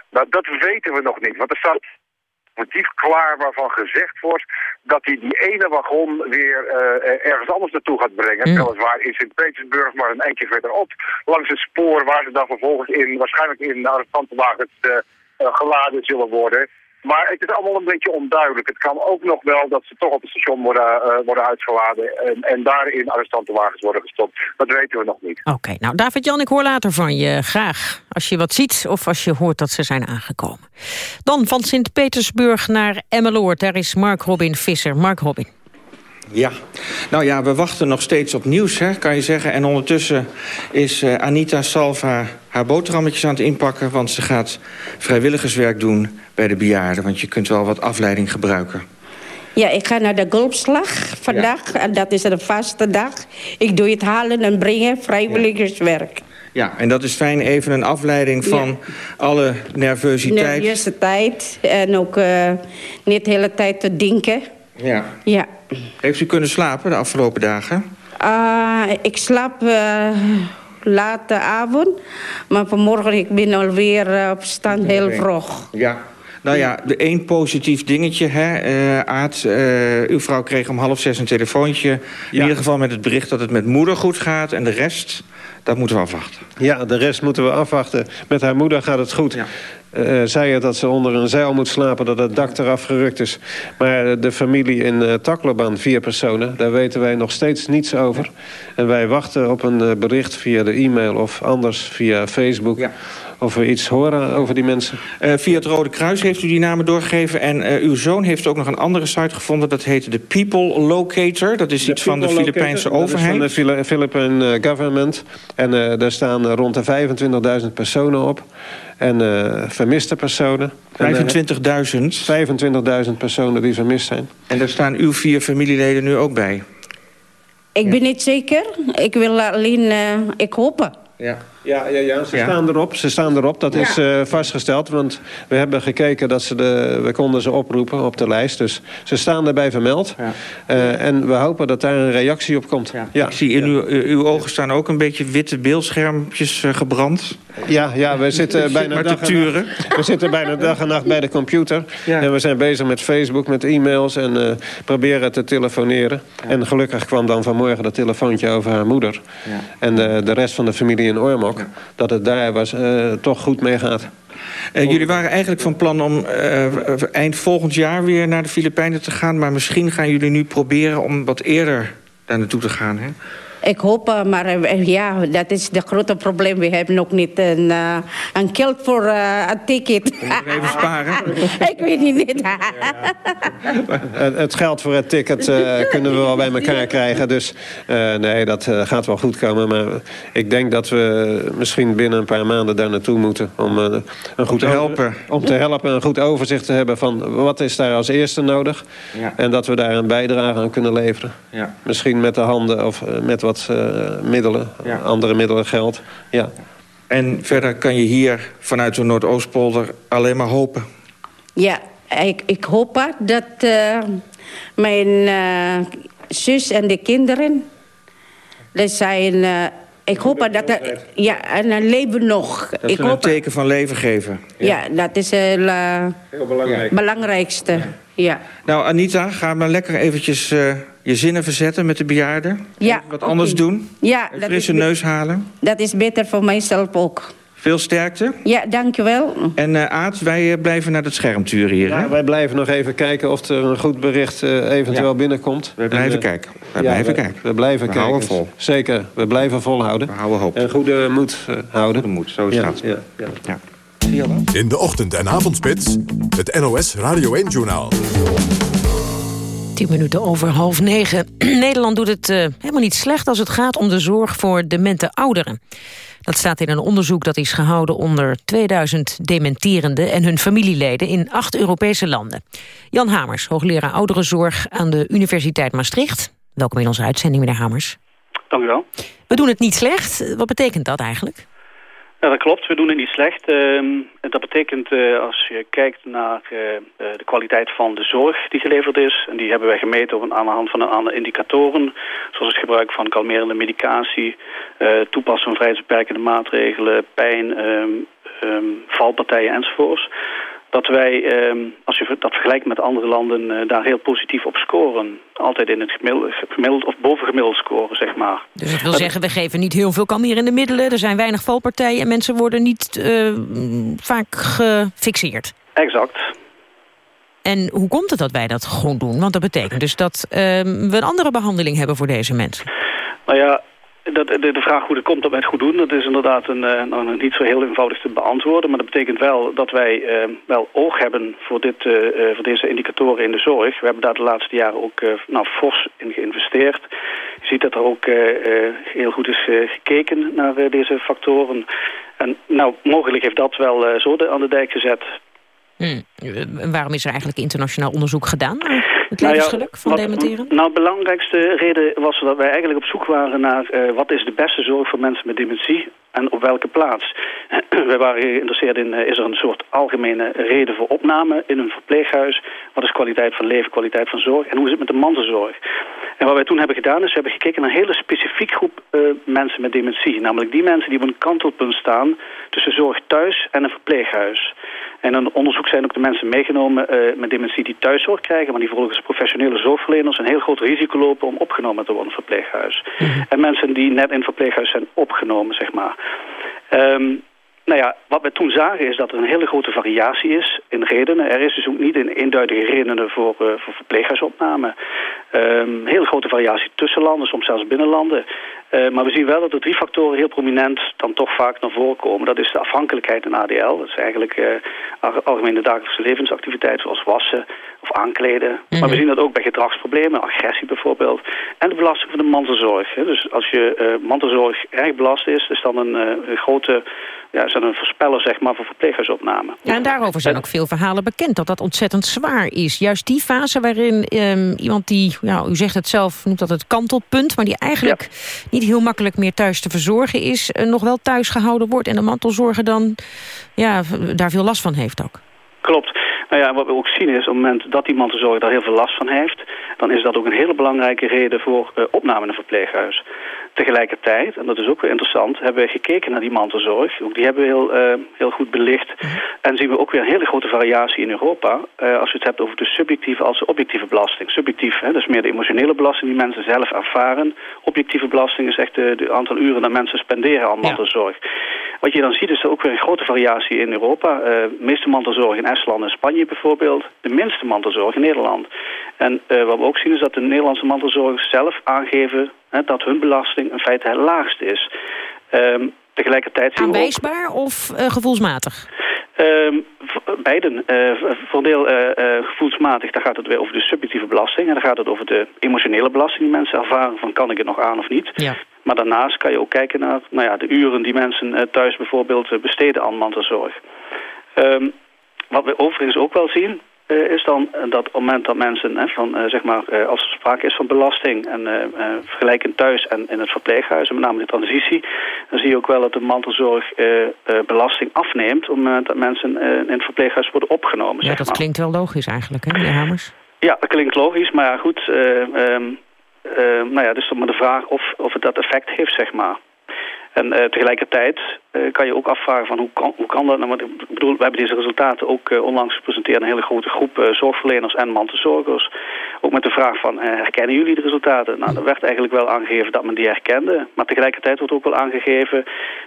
Nou, dat weten we nog niet. Want er staat motief klaar waarvan gezegd wordt dat hij die ene wagon weer eh, ergens anders naartoe gaat brengen. Mm. Weliswaar in Sint-Petersburg, maar een eindje verderop. Langs het spoor waar ze dan vervolgens in, waarschijnlijk in arrestantenwagens eh, eh, geladen zullen worden. Maar het is allemaal een beetje onduidelijk. Het kan ook nog wel dat ze toch op het station worden, eh, worden uitgeladen en, en daar in arrestantenwagens worden gestopt. Dat weten we nog niet. Oké, nou David-Jan, ik hoor later van je graag. Als je wat ziet of als je hoort dat ze zijn aangekomen. Dan van Sint-Petersburg naar Emmeloord. Daar is Mark Robin Visser. Mark Robin. Ja, nou ja, we wachten nog steeds op nieuws, hè, kan je zeggen. En ondertussen is eh, Anita Salva haar boterhammetjes aan het inpakken... want ze gaat vrijwilligerswerk doen bij de bejaarden. Want je kunt wel wat afleiding gebruiken. Ja, ik ga naar de golfslag vandaag. En dat is een vaste dag. Ik doe het halen en brengen, vrijwilligerswerk. Ja, en dat is fijn, even een afleiding van alle nervositeit. Nerveuze tijd. En ook eh, niet de hele tijd te denken. Ja. Ja. Heeft u kunnen slapen de afgelopen dagen? Ah, ik slaap uh, late avond. Maar vanmorgen ik ben alweer uh, op stand heel vroeg. Ja. Nou ja, de één positief dingetje, hè, uh, Aad. Uh, uw vrouw kreeg om half zes een telefoontje. In ja. ieder geval met het bericht dat het met moeder goed gaat. En de rest, dat moeten we afwachten. Ja, de rest moeten we afwachten. Met haar moeder gaat het goed. Ja. Uh, zei het dat ze onder een zeil moet slapen, dat het dak eraf gerukt is. Maar de familie in uh, Tacloban, vier personen, daar weten wij nog steeds niets over. En wij wachten op een uh, bericht via de e-mail of anders via Facebook... Ja. Of we iets horen over die mensen? Uh, via het Rode Kruis heeft u die namen doorgegeven. En uh, uw zoon heeft ook nog een andere site gevonden. Dat heet de People Locator. Dat is de iets van de Filipijnse overheid. Dat is van de Philippine Government. En uh, daar staan rond de 25.000 personen op. En vermiste personen. 25.000? 25.000 personen die vermist zijn. En daar staan uw vier familieleden nu ook bij? Ik ja. ben niet zeker. Ik wil alleen... ik hoop. Ja. Ja, ja, ja, ze ja. staan erop. Ze staan erop. Dat ja. is uh, vastgesteld. Want we hebben gekeken dat ze de... We konden ze oproepen op de lijst. Dus ze staan erbij vermeld. Ja. Uh, en we hopen dat daar een reactie op komt. Ik zie in uw, uw ogen staan ook een beetje witte beeldschermpjes uh, gebrand. Ja, ja, we zitten bijna dag en nacht, We zitten bijna dag en nacht bij de computer. En we zijn bezig met Facebook, met e-mails. En proberen te telefoneren. En gelukkig kwam dan vanmorgen dat telefoontje over haar moeder. En de, de rest van de familie in Oormok. Dat het daar was, uh, toch goed mee gaat. Uh, jullie waren eigenlijk van plan om uh, eind volgend jaar weer naar de Filipijnen te gaan... maar misschien gaan jullie nu proberen om wat eerder daar naartoe te gaan, hè? Ik hoop, maar ja, dat is het grote probleem. We hebben nog niet een, uh, een geld voor uh, een ticket. Even sparen? ik weet niet. het, het geld voor het ticket uh, kunnen we wel bij elkaar krijgen. Dus nee, dat gaat wel goed komen. Maar ik denk dat we misschien binnen een paar maanden daar naartoe moeten. Om, een goed om te helpen. Om te helpen, een goed overzicht te hebben van wat is daar als eerste nodig. Ja. En dat we daar een bijdrage aan kunnen leveren. Ja. Misschien met de handen of met wat uh, middelen, ja. andere middelen, geld. Ja. En verder kan je hier vanuit de Noordoostpolder alleen maar hopen. Ja, ik, ik hoop dat uh, mijn uh, zus en de kinderen... dat zijn... Uh, ik hoop dat... Er, ja, en een leven nog. Dat ik hoop, een teken van leven geven. Ja, ja dat is heel, heel belangrijk. belangrijkste. Ja. Nou, Anita, ga maar lekker eventjes je zinnen verzetten met de bejaarden. Ja. wat anders doen. Ja. Een frisse neus halen. Dat is beter voor mijzelf ook. Veel sterkte. Ja, dankjewel. En uh, Aad, wij blijven naar het scherm turen hier. Ja, hè? wij blijven nog even kijken of er een goed bericht uh, eventueel ja. binnenkomt. We blijven en, uh, kijken. We blijven we, kijken. We blijven we kijken. houden vol. Zeker, we blijven volhouden. We houden hoop. En goede moed houden. Goede moed, zo is ja, dat. Ja, ja. In de ochtend- en avondspits, het NOS Radio 1-journaal. 10 minuten over half negen. Nederland doet het uh, helemaal niet slecht als het gaat om de zorg voor demente ouderen. Dat staat in een onderzoek dat is gehouden onder 2000 dementerenden en hun familieleden in acht Europese landen. Jan Hamers, hoogleraar ouderenzorg aan de Universiteit Maastricht. Welkom in onze uitzending, meneer Hamers. Dank u wel. We doen het niet slecht. Wat betekent dat eigenlijk? Ja, dat klopt. We doen het niet slecht. Uh, dat betekent, uh, als je kijkt naar uh, de kwaliteit van de zorg die geleverd is... en die hebben wij gemeten op aan de hand van een aantal indicatoren... zoals het gebruik van kalmerende medicatie... toepassen van vrijheidsbeperkende maatregelen, pijn, um, um, valpartijen enzovoorts dat wij, um, als je dat vergelijkt met andere landen, uh, daar heel positief op scoren. Altijd in het gemiddeld, gemiddeld of bovengemiddeld scoren, zeg maar. Dus dat wil dat zeggen, we geven niet heel veel kalmerende middelen. Er zijn weinig valpartijen en mensen worden niet uh, vaak gefixeerd. Exact. En hoe komt het dat wij dat gewoon doen? Want dat betekent dus dat uh, we een andere behandeling hebben voor deze mensen. Nou ja, dat, de, de, vraag hoe dat komt dat het goed doen, dat is inderdaad een, uh, nou, niet zo heel eenvoudig te beantwoorden. Maar dat betekent wel dat wij uh, wel oog hebben voor, dit, uh, voor deze indicatoren in de zorg. We hebben daar de laatste jaren ook nou, fors in geïnvesteerd. Je ziet dat er ook heel goed is gekeken naar deze factoren. En nou, mogelijk heeft dat wel zo de, aan de dijk gezet. Hmm. Waarom is er eigenlijk internationaal onderzoek gedaan het levensgeluk nou ja, van dementeren? Nou, de belangrijkste reden was dat wij eigenlijk op zoek waren naar uh, wat is de beste zorg voor mensen met dementie en op welke plaats. wij waren geïnteresseerd in, uh, is er een soort algemene reden voor opname in een verpleeghuis? Wat is kwaliteit van leven, kwaliteit van zorg en hoe is het met de mantelzorg? En wat wij toen hebben gedaan is, we hebben gekeken naar een hele specifiek groep uh, mensen met dementie. Namelijk die mensen die op een kantelpunt staan tussen zorg thuis en een verpleeghuis. En in een onderzoek zijn ook de mensen meegenomen uh, met dementie die thuiszorg krijgen... maar die volgens professionele zorgverleners een heel groot risico lopen... om opgenomen te worden in het verpleeghuis. Mm -hmm. En mensen die net in het verpleeghuis zijn opgenomen, zeg maar. Um, nou ja, wat we toen zagen is dat er een hele grote variatie is in redenen. Er is dus ook niet een eenduidige redenen voor, uh, voor verpleeghuisopname. Um, hele grote variatie tussen landen, soms zelfs binnen landen. Uh, maar we zien wel dat er drie factoren heel prominent dan toch vaak naar voren komen. Dat is de afhankelijkheid in ADL. Dat is eigenlijk uh, algemene dagelijkse levensactiviteit zoals wassen of aankleden. Mm -hmm. Maar we zien dat ook bij gedragsproblemen, agressie bijvoorbeeld. En de belasting van de mantelzorg. Hè. Dus als je uh, mantelzorg erg belast is, is dan een, een grote ja, is dan een voorspeller zeg maar, voor verpleeghuisopname. Ja, en daarover zijn ook veel verhalen bekend, dat dat ontzettend zwaar is. Juist die fase waarin um, iemand die, nou, u zegt het zelf, noemt dat het kantelpunt... maar die eigenlijk ja. Niet heel makkelijk meer thuis te verzorgen is... Uh, nog wel thuis gehouden wordt en de mantelzorger dan ja, daar veel last van heeft ook. Klopt. Nou ja, wat we ook zien is, op het moment dat die mantelzorger daar heel veel last van heeft... dan is dat ook een hele belangrijke reden voor uh, opname in een verpleeghuis. Tegelijkertijd, en dat is ook weer interessant, hebben we gekeken naar die mantelzorg. Ook die hebben we heel, uh, heel goed belicht. Mm -hmm. En zien we ook weer een hele grote variatie in Europa. Uh, als je het hebt over de subjectieve als de objectieve belasting. Subjectief, hè, dat is meer de emotionele belasting die mensen zelf ervaren. Objectieve belasting is echt het aantal uren dat mensen spenderen aan mantelzorg. Ja. Wat je dan ziet is er ook weer een grote variatie in Europa. Uh, de meeste mantelzorg in Estland en Spanje bijvoorbeeld. De minste mantelzorg in Nederland. En wat we ook zien is dat de Nederlandse mantelzorgers zelf aangeven hè, dat hun belasting in feite het laagste is. Um, tegelijkertijd zien Aanwijsbaar ook, of uh, gevoelsmatig? Um, beiden. Uh, voor deel uh, gevoelsmatig, daar gaat het weer over de subjectieve belasting. En dan gaat het over de emotionele belasting die mensen ervaren. Van kan ik het nog aan of niet? Ja. Maar daarnaast kan je ook kijken naar nou ja, de uren die mensen thuis bijvoorbeeld besteden aan mantelzorg. Um, wat we overigens ook wel zien, uh, is dan dat op het moment dat mensen, hè, van, zeg maar, als er sprake is van belasting en vergelijkend thuis en in het verpleeghuis, en met name de transitie, dan zie je ook wel dat de mantelzorg belasting afneemt, omdat mensen in het verpleeghuis worden opgenomen. Ja, dat klinkt wel logisch eigenlijk, hè, meneer Hamers? Ja, dat klinkt logisch, maar ja, goed, um, nou ja, dus dan maar de vraag of, of het dat effect heeft, zeg maar. En uh, tegelijkertijd uh, kan je ook afvragen van hoe kan, hoe kan dat nou? Want ik bedoel, we hebben deze resultaten ook uh, onlangs gepresenteerd aan een hele grote groep zorgverleners en mantelzorgers. Ook met de vraag van herkennen jullie de resultaten? Nou, er werd eigenlijk wel aangegeven dat men die herkende. Maar tegelijkertijd wordt ook wel aangegeven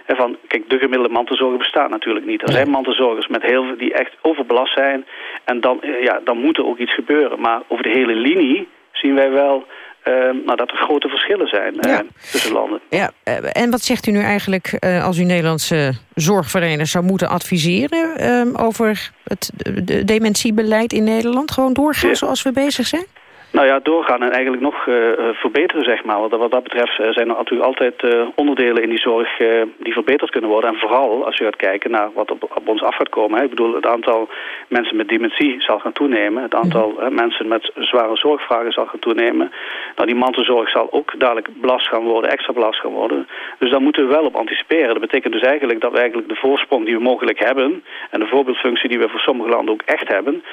van, kijk, de gemiddelde mantelzorger bestaat natuurlijk niet. Er zijn mantelzorgers met heel die echt overbelast zijn. En dan, ja, dan moet er ook iets gebeuren. Maar over de hele linie zien wij wel uh, nou, dat er grote verschillen zijn uh, tussen landen. Ja, uh, en wat zegt u nu eigenlijk eh, als u Nederlandse zorgverenigers zou moeten adviseren... Ehm, over het de dementiebeleid in Nederland? Gewoon doorgaan zoals we bezig zijn? Nou ja, doorgaan en eigenlijk nog uh, verbeteren, zeg maar. Want wat dat betreft uh, zijn er natuurlijk altijd uh, onderdelen in die zorg die verbeterd kunnen worden. En vooral als je gaat kijken naar wat op, op ons af gaat komen. Hè. Ik bedoel, het aantal mensen met dementie zal gaan toenemen. Het aantal mhm. mensen met zware zorgvragen zal gaan toenemen. Nou, die mantelzorg zal ook dadelijk belast gaan worden, extra belast gaan worden. Dus daar moeten we wel op anticiperen. Dat betekent dus eigenlijk dat we eigenlijk de voorsprong die we mogelijk hebben... en de voorbeeldfunctie die we voor sommige landen ook echt hebben...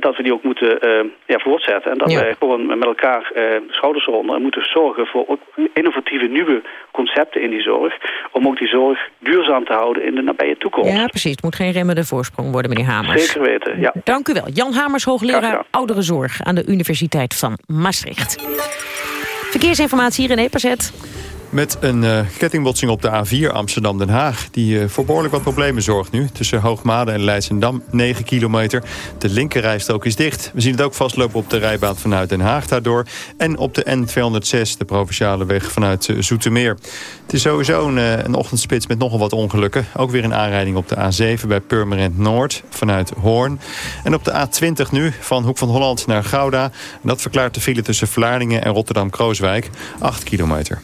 dat we die ook moeten ja, voortzetten. En dat ja. wij gewoon met elkaar uh, schouders eronder... en moeten zorgen voor innovatieve nieuwe concepten in die zorg... om ook die zorg duurzaam te houden in de nabije toekomst. Ja, precies. Het moet geen remmende voorsprong worden, meneer Hamers. Zeker weten, ja. Dank u wel. Jan Hamers, hoogleraar ouderenzorg... aan de Universiteit van Maastricht. Verkeersinformatie, René Pazet. Met een uh, kettingbotsing op de A4 Amsterdam-Den Haag... die uh, voor behoorlijk wat problemen zorgt nu. Tussen Hoogmade en Leidsendam, 9 kilometer. De linkerrijstrook is dicht. We zien het ook vastlopen op de rijbaan vanuit Den Haag daardoor. En op de N206, de provinciale weg vanuit uh, Zoetermeer. Het is sowieso een, ochtendspits met nogal wat ongelukken. Ook weer een aanrijding op de A7 bij Purmerend Noord vanuit Hoorn. En op de A20 nu, van Hoek van Holland naar Gouda. Dat verklaart de file tussen Vlaardingen en Rotterdam-Krooswijk. 8 kilometer.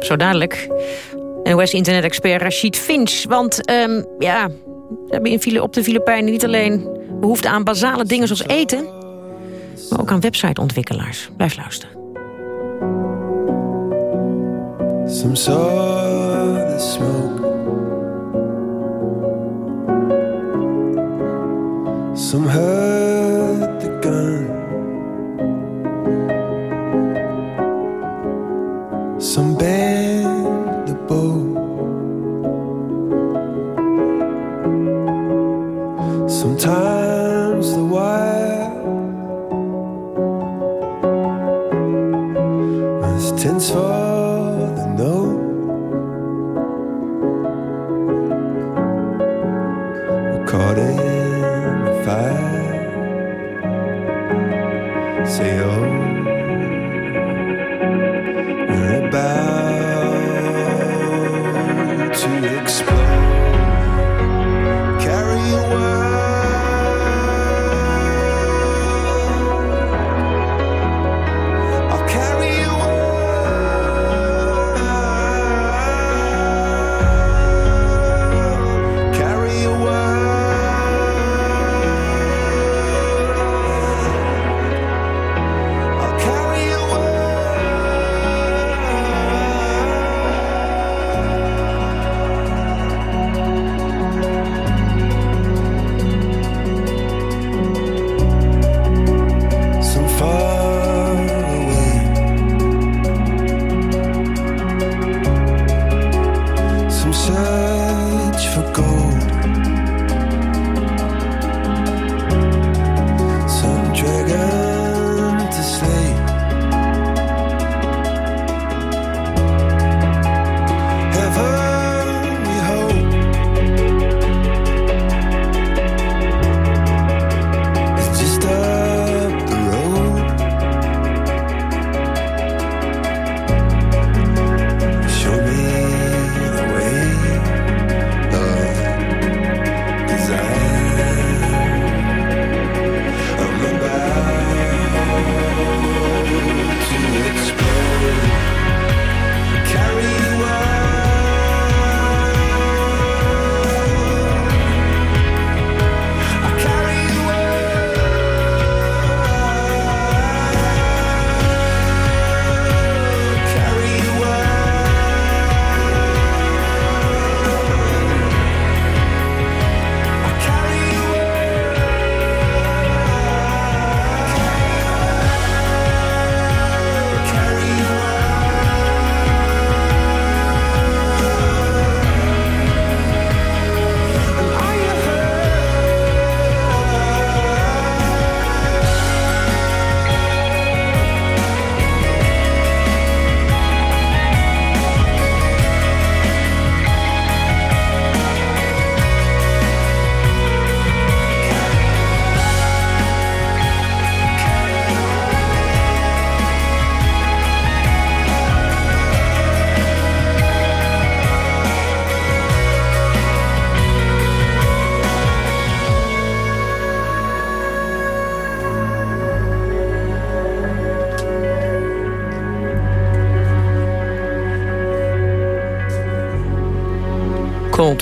Zo dadelijk. NOS-internet-expert Rashid Finch. Want um, ja, we hebben op de Filipijnen niet alleen behoefte aan basale dingen zoals eten... maar ook aan websiteontwikkelaars. Blijf luisteren. Some saw the smoke Some heard the gun Some Sometimes the wire was tense for the no. We're caught in the fire. Say, oh.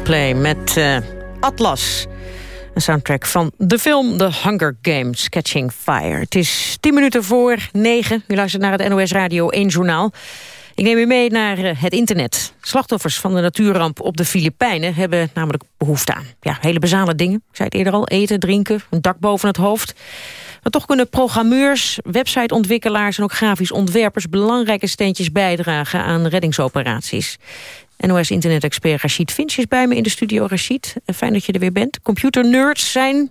Met uh, Atlas. Een soundtrack van de film The Hunger Games, Catching Fire. Het is tien minuten voor negen. U luistert naar het NOS Radio 1 Journaal. Ik neem u mee naar uh, het internet. Slachtoffers van de natuurramp op de Filipijnen hebben namelijk behoefte aan. Ja, hele basale dingen. Ik zei het eerder al, eten, drinken, een dak boven het hoofd. Maar toch kunnen programmeurs, websiteontwikkelaars en ook grafisch ontwerpers belangrijke steentjes bijdragen aan reddingsoperaties. NOS-internet-expert Rachid Finch is bij me in de studio. Rachid, fijn dat je er weer bent. Computernerds zijn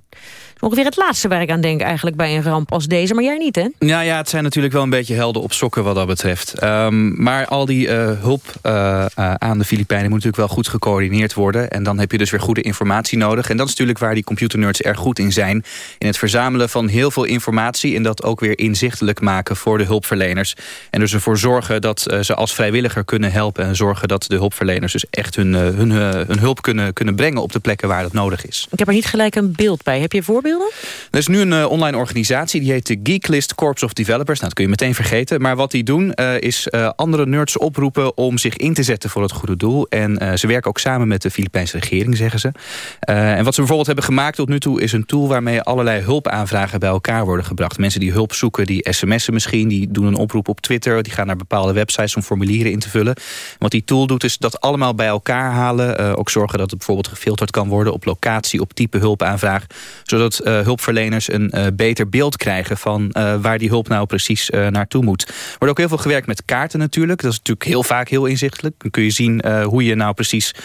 ongeveer het laatste waar ik aan denk eigenlijk bij een ramp als deze. Maar jij niet, hè? Ja, ja het zijn natuurlijk wel een beetje helden op sokken wat dat betreft. Um, maar al die uh, hulp uh, aan de Filipijnen moet natuurlijk wel goed gecoördineerd worden. En dan heb je dus weer goede informatie nodig. En dat is natuurlijk waar die computernerds erg goed in zijn. In het verzamelen van heel veel informatie... en dat ook weer inzichtelijk maken voor de hulpverleners. En dus ervoor zorgen dat ze als vrijwilliger kunnen helpen... en zorgen dat de hulpverleners dus echt hun, hun, hun hulp kunnen, kunnen brengen... op de plekken waar dat nodig is. Ik heb er niet gelijk een beeld bij. Heb je voorbeelden? Er is nu een uh, online organisatie, die heet de Geeklist Corps of Developers. Nou, dat kun je meteen vergeten. Maar wat die doen, uh, is uh, andere nerds oproepen om zich in te zetten voor het goede doel. En ze werken ook samen met de Filipijnse regering, zeggen ze. en wat ze bijvoorbeeld hebben gemaakt tot nu toe... is een tool waarmee allerlei hulpaanvragen bij elkaar worden gebracht. Mensen die hulp zoeken, die sms'en misschien, die doen een oproep op Twitter... die gaan naar bepaalde websites om formulieren in te vullen. Wat die tool doet, is dat allemaal bij elkaar halen. ook zorgen dat het bijvoorbeeld gefilterd kan worden op locatie, op type hulpaanvraag. Zodat uh, hulpverleners een uh, beter beeld krijgen... van uh, waar die hulp nou precies naartoe moet. Er wordt ook heel veel gewerkt met kaarten natuurlijk. Dat is natuurlijk heel vaak heel inzichtelijk. Dan kun je zien hoe je nou precies,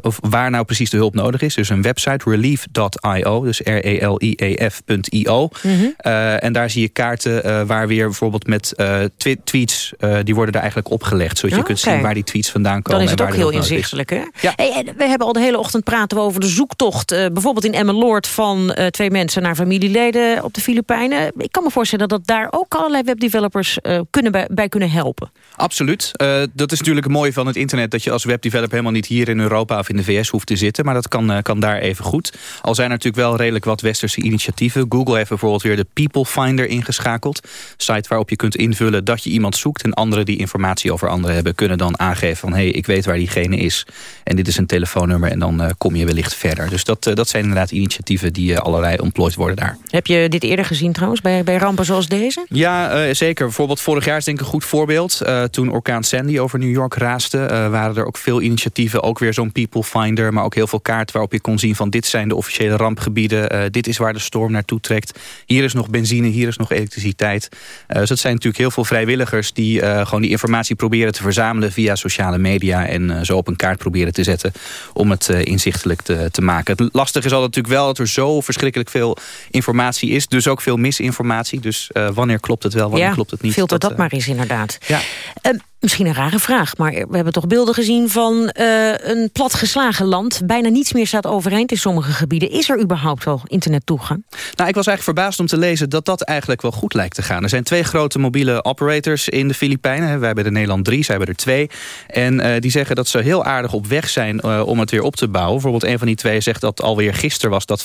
of waar nou precies de hulp nodig is. Dus een website, relief.io, dus R-E-L-I-E-F.io. Mm -hmm. en daar zie je kaarten waar weer bijvoorbeeld met tw tweets... die worden daar eigenlijk opgelegd. Zodat je kunt zien waar die tweets vandaan komen. Dan is het ook heel inzichtelijk, hè? Ja. Hey, we hebben al de hele ochtend praten we over de zoektocht... bijvoorbeeld in Emmeloord van twee mensen naar familieleden op de Filipijnen. Ik kan me voorstellen dat daar ook allerlei webdevelopers uh, kunnen bij, kunnen helpen. Absoluut. Uh, dat is natuurlijk het mooie van het internet... dat je als webdeveloper helemaal niet hier in Europa of in de VS hoeft te zitten. Maar dat kan, uh, kan daar even goed. Al zijn er natuurlijk wel redelijk wat westerse initiatieven. Google heeft bijvoorbeeld weer de People Finder ingeschakeld. Site waarop je kunt invullen dat je iemand zoekt... en anderen die informatie over anderen hebben... kunnen dan aangeven van... hé, hey, ik weet waar diegene is. En dit is een telefoonnummer en dan kom je wellicht verder. Dus dat, dat zijn inderdaad initiatieven die allerlei ontplooid worden daar. Heb je dit eerder gezien trouwens, bij, bij rampen zoals deze? Ja, zeker. Bijvoorbeeld vorig jaar is denk ik een goed voorbeeld. Uh, toen orkaan Sandy over New York raasde... Uh, waren er ook veel initiatieven. Ook weer zo'n people finder, maar ook heel veel kaart... waarop je kon zien van dit zijn de officiële rampgebieden. dit is waar de storm naartoe trekt. Hier is nog benzine, hier is nog elektriciteit. dus dat zijn natuurlijk heel veel vrijwilligers... die gewoon die informatie proberen te verzamelen via sociale media... en zo op een kaart proberen te zetten om het inzichtelijk te, te maken. Het lastige is al natuurlijk wel dat er zo verschrikkelijk veel informatie is. Dus ook veel misinformatie. Dus wanneer klopt het wel, wanneer ja, klopt het niet. filter dat, dat maar eens inderdaad. Ja. Uh, Misschien een rare vraag, maar we hebben toch beelden gezien van uh, een platgeslagen land. Bijna niets meer staat overeind in sommige gebieden. Is er überhaupt wel internettoegang? Nou, ik was eigenlijk verbaasd om te lezen dat dat eigenlijk wel goed lijkt te gaan. Er zijn twee grote mobiele operators in de Filipijnen. Wij hebben er Nederland drie, zij hebben er twee. En uh, die zeggen dat ze heel aardig op weg zijn uh, om het weer op te bouwen. Bijvoorbeeld een van die twee zegt dat alweer gisteren was... dat 50%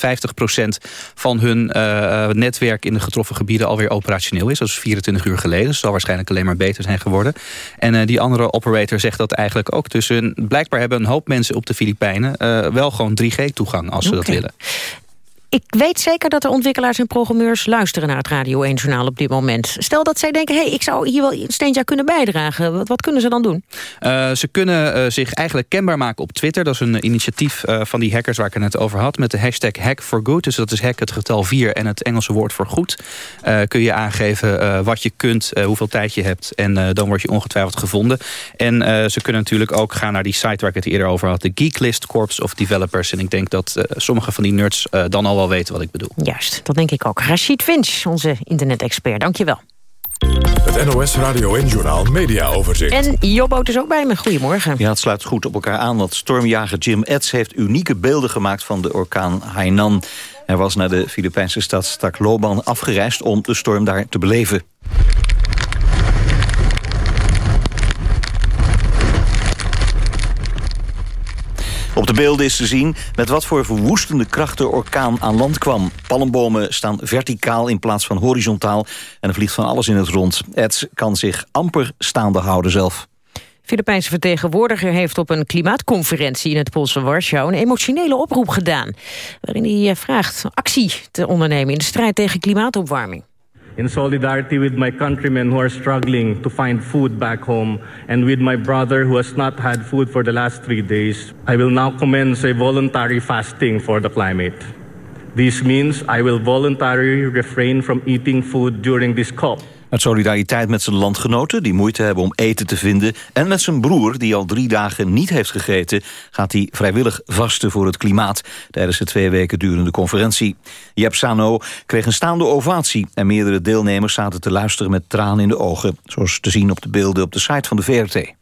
van hun netwerk in de getroffen gebieden alweer operationeel is. Dat is 24 uur geleden. Dat zal waarschijnlijk alleen maar beter zijn geworden. En uh, die andere operator zegt dat eigenlijk ook. Dus uh, blijkbaar hebben een hoop mensen op de Filipijnen... Uh, wel gewoon 3G-toegang als ze okay. dat willen. Ik weet zeker dat de ontwikkelaars en programmeurs luisteren naar het Radio 1-journaal op dit moment. Stel dat zij denken, hey, ik zou hier wel een steentje kunnen bijdragen. Wat, wat kunnen ze dan doen? Uh, ze kunnen uh, zich eigenlijk kenbaar maken op Twitter. Dat is een initiatief uh, van die hackers waar ik het net over had. Met de hashtag hack good. Dus dat is hack het getal 4 en het Engelse woord voor goed. kun je aangeven wat je kunt, hoeveel tijd je hebt. En dan word je ongetwijfeld gevonden. En ze kunnen natuurlijk ook gaan naar die site waar ik het eerder over had. De Geeklist Corps of Developers. En ik denk dat sommige van die nerds dan al wel weten wat ik bedoel. Juist, dat denk ik ook. Rashid Finch, onze internet-expert. Dank je wel. Het NOS Radio en Journal Media Overzicht. En Jobboot is ook bij me. Goedemorgen. Ja, het sluit goed op elkaar aan, want stormjager Jim Eds heeft unieke beelden gemaakt van de orkaan Hainan. Hij was naar de Filipijnse stad Tacloban afgereisd om de storm daar te beleven. Op de beelden is te zien met wat voor verwoestende kracht de orkaan aan land kwam. Palmbomen staan verticaal in plaats van horizontaal... en er vliegt van alles in het rond. Eds kan zich amper staande houden zelf. Filipijnse vertegenwoordiger heeft op een klimaatconferentie in het Poolse Warschau een emotionele oproep gedaan. Waarin hij eh, vraagt actie te ondernemen in de strijd tegen klimaatopwarming. In solidarity with my countrymen who are struggling to find food back home and with my brother who has not had food for the last three days, I will now commence a voluntary fasting for the climate. This means I will voluntarily refrain from eating food during this COP. Uit solidariteit met zijn landgenoten die moeite hebben om eten te vinden... en met zijn broer die al drie dagen niet heeft gegeten... gaat hij vrijwillig vasten voor het klimaat... tijdens de twee weken durende conferentie. Jep Sano kreeg een staande ovatie... en meerdere deelnemers zaten te luisteren met tranen in de ogen... zoals te zien op de beelden op de site van de VRT.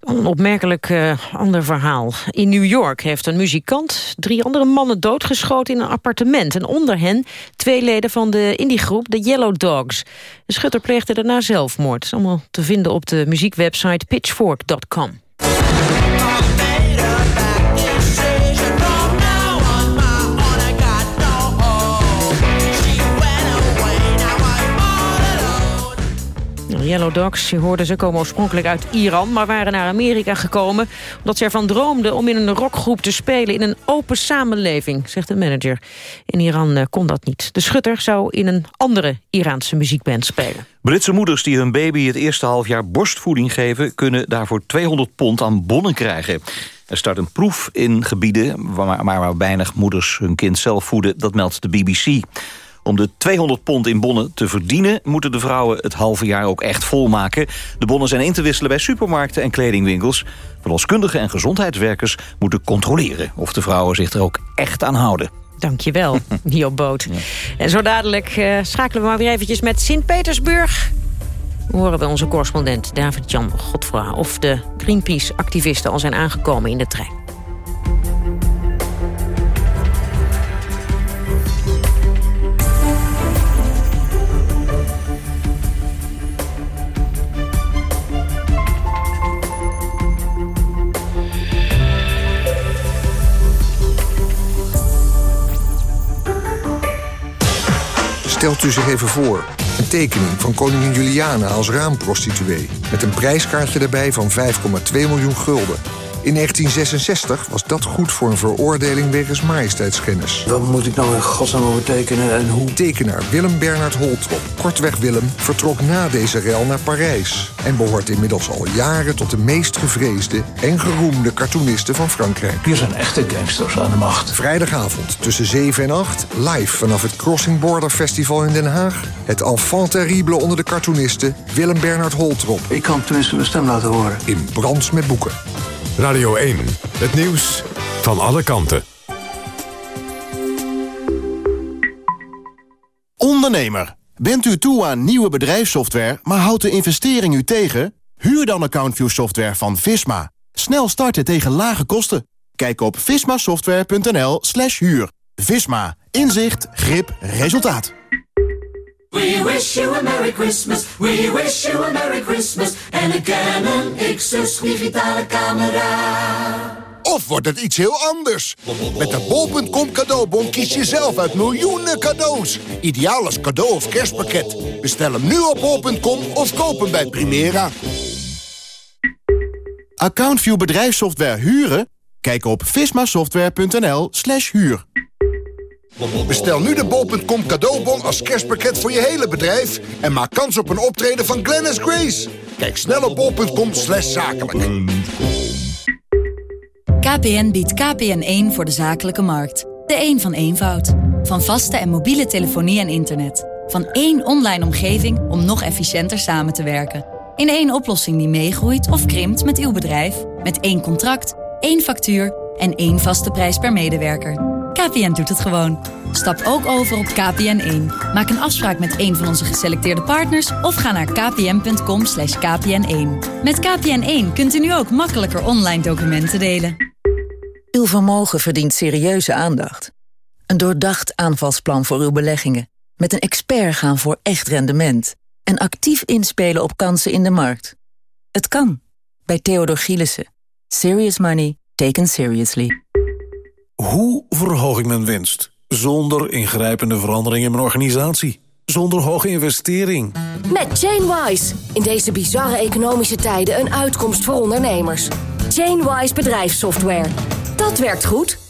Een opmerkelijk uh, ander verhaal. In New York heeft een muzikant drie andere mannen doodgeschoten in een appartement. En onder hen twee leden van de indiegroep The Yellow Dogs. De schutter pleegde daarna zelfmoord. Allemaal te vinden op de muziekwebsite pitchfork.com. Yellow Dogs, je hoorde ze, komen oorspronkelijk uit Iran... maar waren naar Amerika gekomen omdat ze ervan droomden... om in een rockgroep te spelen in een open samenleving, zegt de manager. In Iran uh, kon dat niet. De schutter zou in een andere Iraanse muziekband spelen. Britse moeders die hun baby het eerste halfjaar borstvoeding geven... kunnen daarvoor 200 pond aan bonnen krijgen. Er start een proef in gebieden waar, waar weinig moeders hun kind zelf voeden. Dat meldt de BBC. Om de 200 pond in bonnen te verdienen... moeten de vrouwen het halve jaar ook echt volmaken. De bonnen zijn in te wisselen bij supermarkten en kledingwinkels. Verloskundigen en gezondheidswerkers moeten controleren... of de vrouwen zich er ook echt aan houden. Dankjewel, Job Boot. En zo dadelijk uh, schakelen we maar weer eventjes met Sint-Petersburg. Horen we onze correspondent David-Jan Godfra... of de Greenpeace-activisten al zijn aangekomen in de trein. Stelt u zich even voor. Een tekening van koningin Juliana als raamprostituee... met een prijskaartje erbij van 5,2 miljoen gulden. In 1966 was dat goed voor een veroordeling wegens majesteitsschennis. Wat moet ik nou in godsnaam over tekenen en hoe? Tekenaar Willem Bernard Holtrop, kortweg Willem, vertrok na deze rel naar Parijs... en behoort inmiddels al jaren tot de meest gevreesde en geroemde cartoonisten van Frankrijk. Hier zijn echte gangsters aan de macht. Vrijdagavond tussen 7 en 8, live vanaf het Crossing Border Festival in Den Haag... het enfant terrible onder de cartoonisten Willem Bernard Holtrop. Ik kan tenminste mijn stem laten horen. In Brands met Boeken. Radio 1, het nieuws van alle kanten. Ondernemer, bent u toe aan nieuwe bedrijfssoftware, maar houdt de investering u tegen? Huur dan AccountView software van Visma. Snel starten tegen lage kosten. Kijk op vismasoftware.nl slash huur. Visma. Inzicht, grip, resultaat. We wish you a Merry Christmas. We wish you a Merry Christmas. En een Canon Xus digitale camera. Of wordt het iets heel anders? Met de bol.com cadeaubon kies je zelf uit miljoenen cadeaus. Ideaal als cadeau of kerstpakket. Bestel hem nu op bol.com of koop hem bij Primera. AccountView bedrijfssoftware huren? Kijk op vismasoftware.nl slash huur. Bestel nu de bol.com cadeaubon als kerstpakket voor je hele bedrijf... en maak kans op een optreden van Glennis Grace. Kijk snel op bol.com slash zakelijk. KPN biedt KPN1 voor de zakelijke markt. De een van eenvoud. Van vaste en mobiele telefonie en internet. Van één online omgeving om nog efficiënter samen te werken. In één oplossing die meegroeit of krimpt met uw bedrijf. Met één contract, één factuur en één vaste prijs per medewerker. KPN doet het gewoon. Stap ook over op KPN1. Maak een afspraak met een van onze geselecteerde partners... of ga naar kpn.com kpn1. Met KPN1 kunt u nu ook makkelijker online documenten delen. Uw vermogen verdient serieuze aandacht. Een doordacht aanvalsplan voor uw beleggingen. Met een expert gaan voor echt rendement. En actief inspelen op kansen in de markt. Het kan. Bij Theodor Gielissen. Serious money taken seriously. Hoe verhoog ik mijn winst zonder ingrijpende verandering in mijn organisatie? zonder hoge investering. Met Chainwise. In deze bizarre economische tijden een uitkomst voor ondernemers. Chainwise bedrijfssoftware. Dat werkt goed.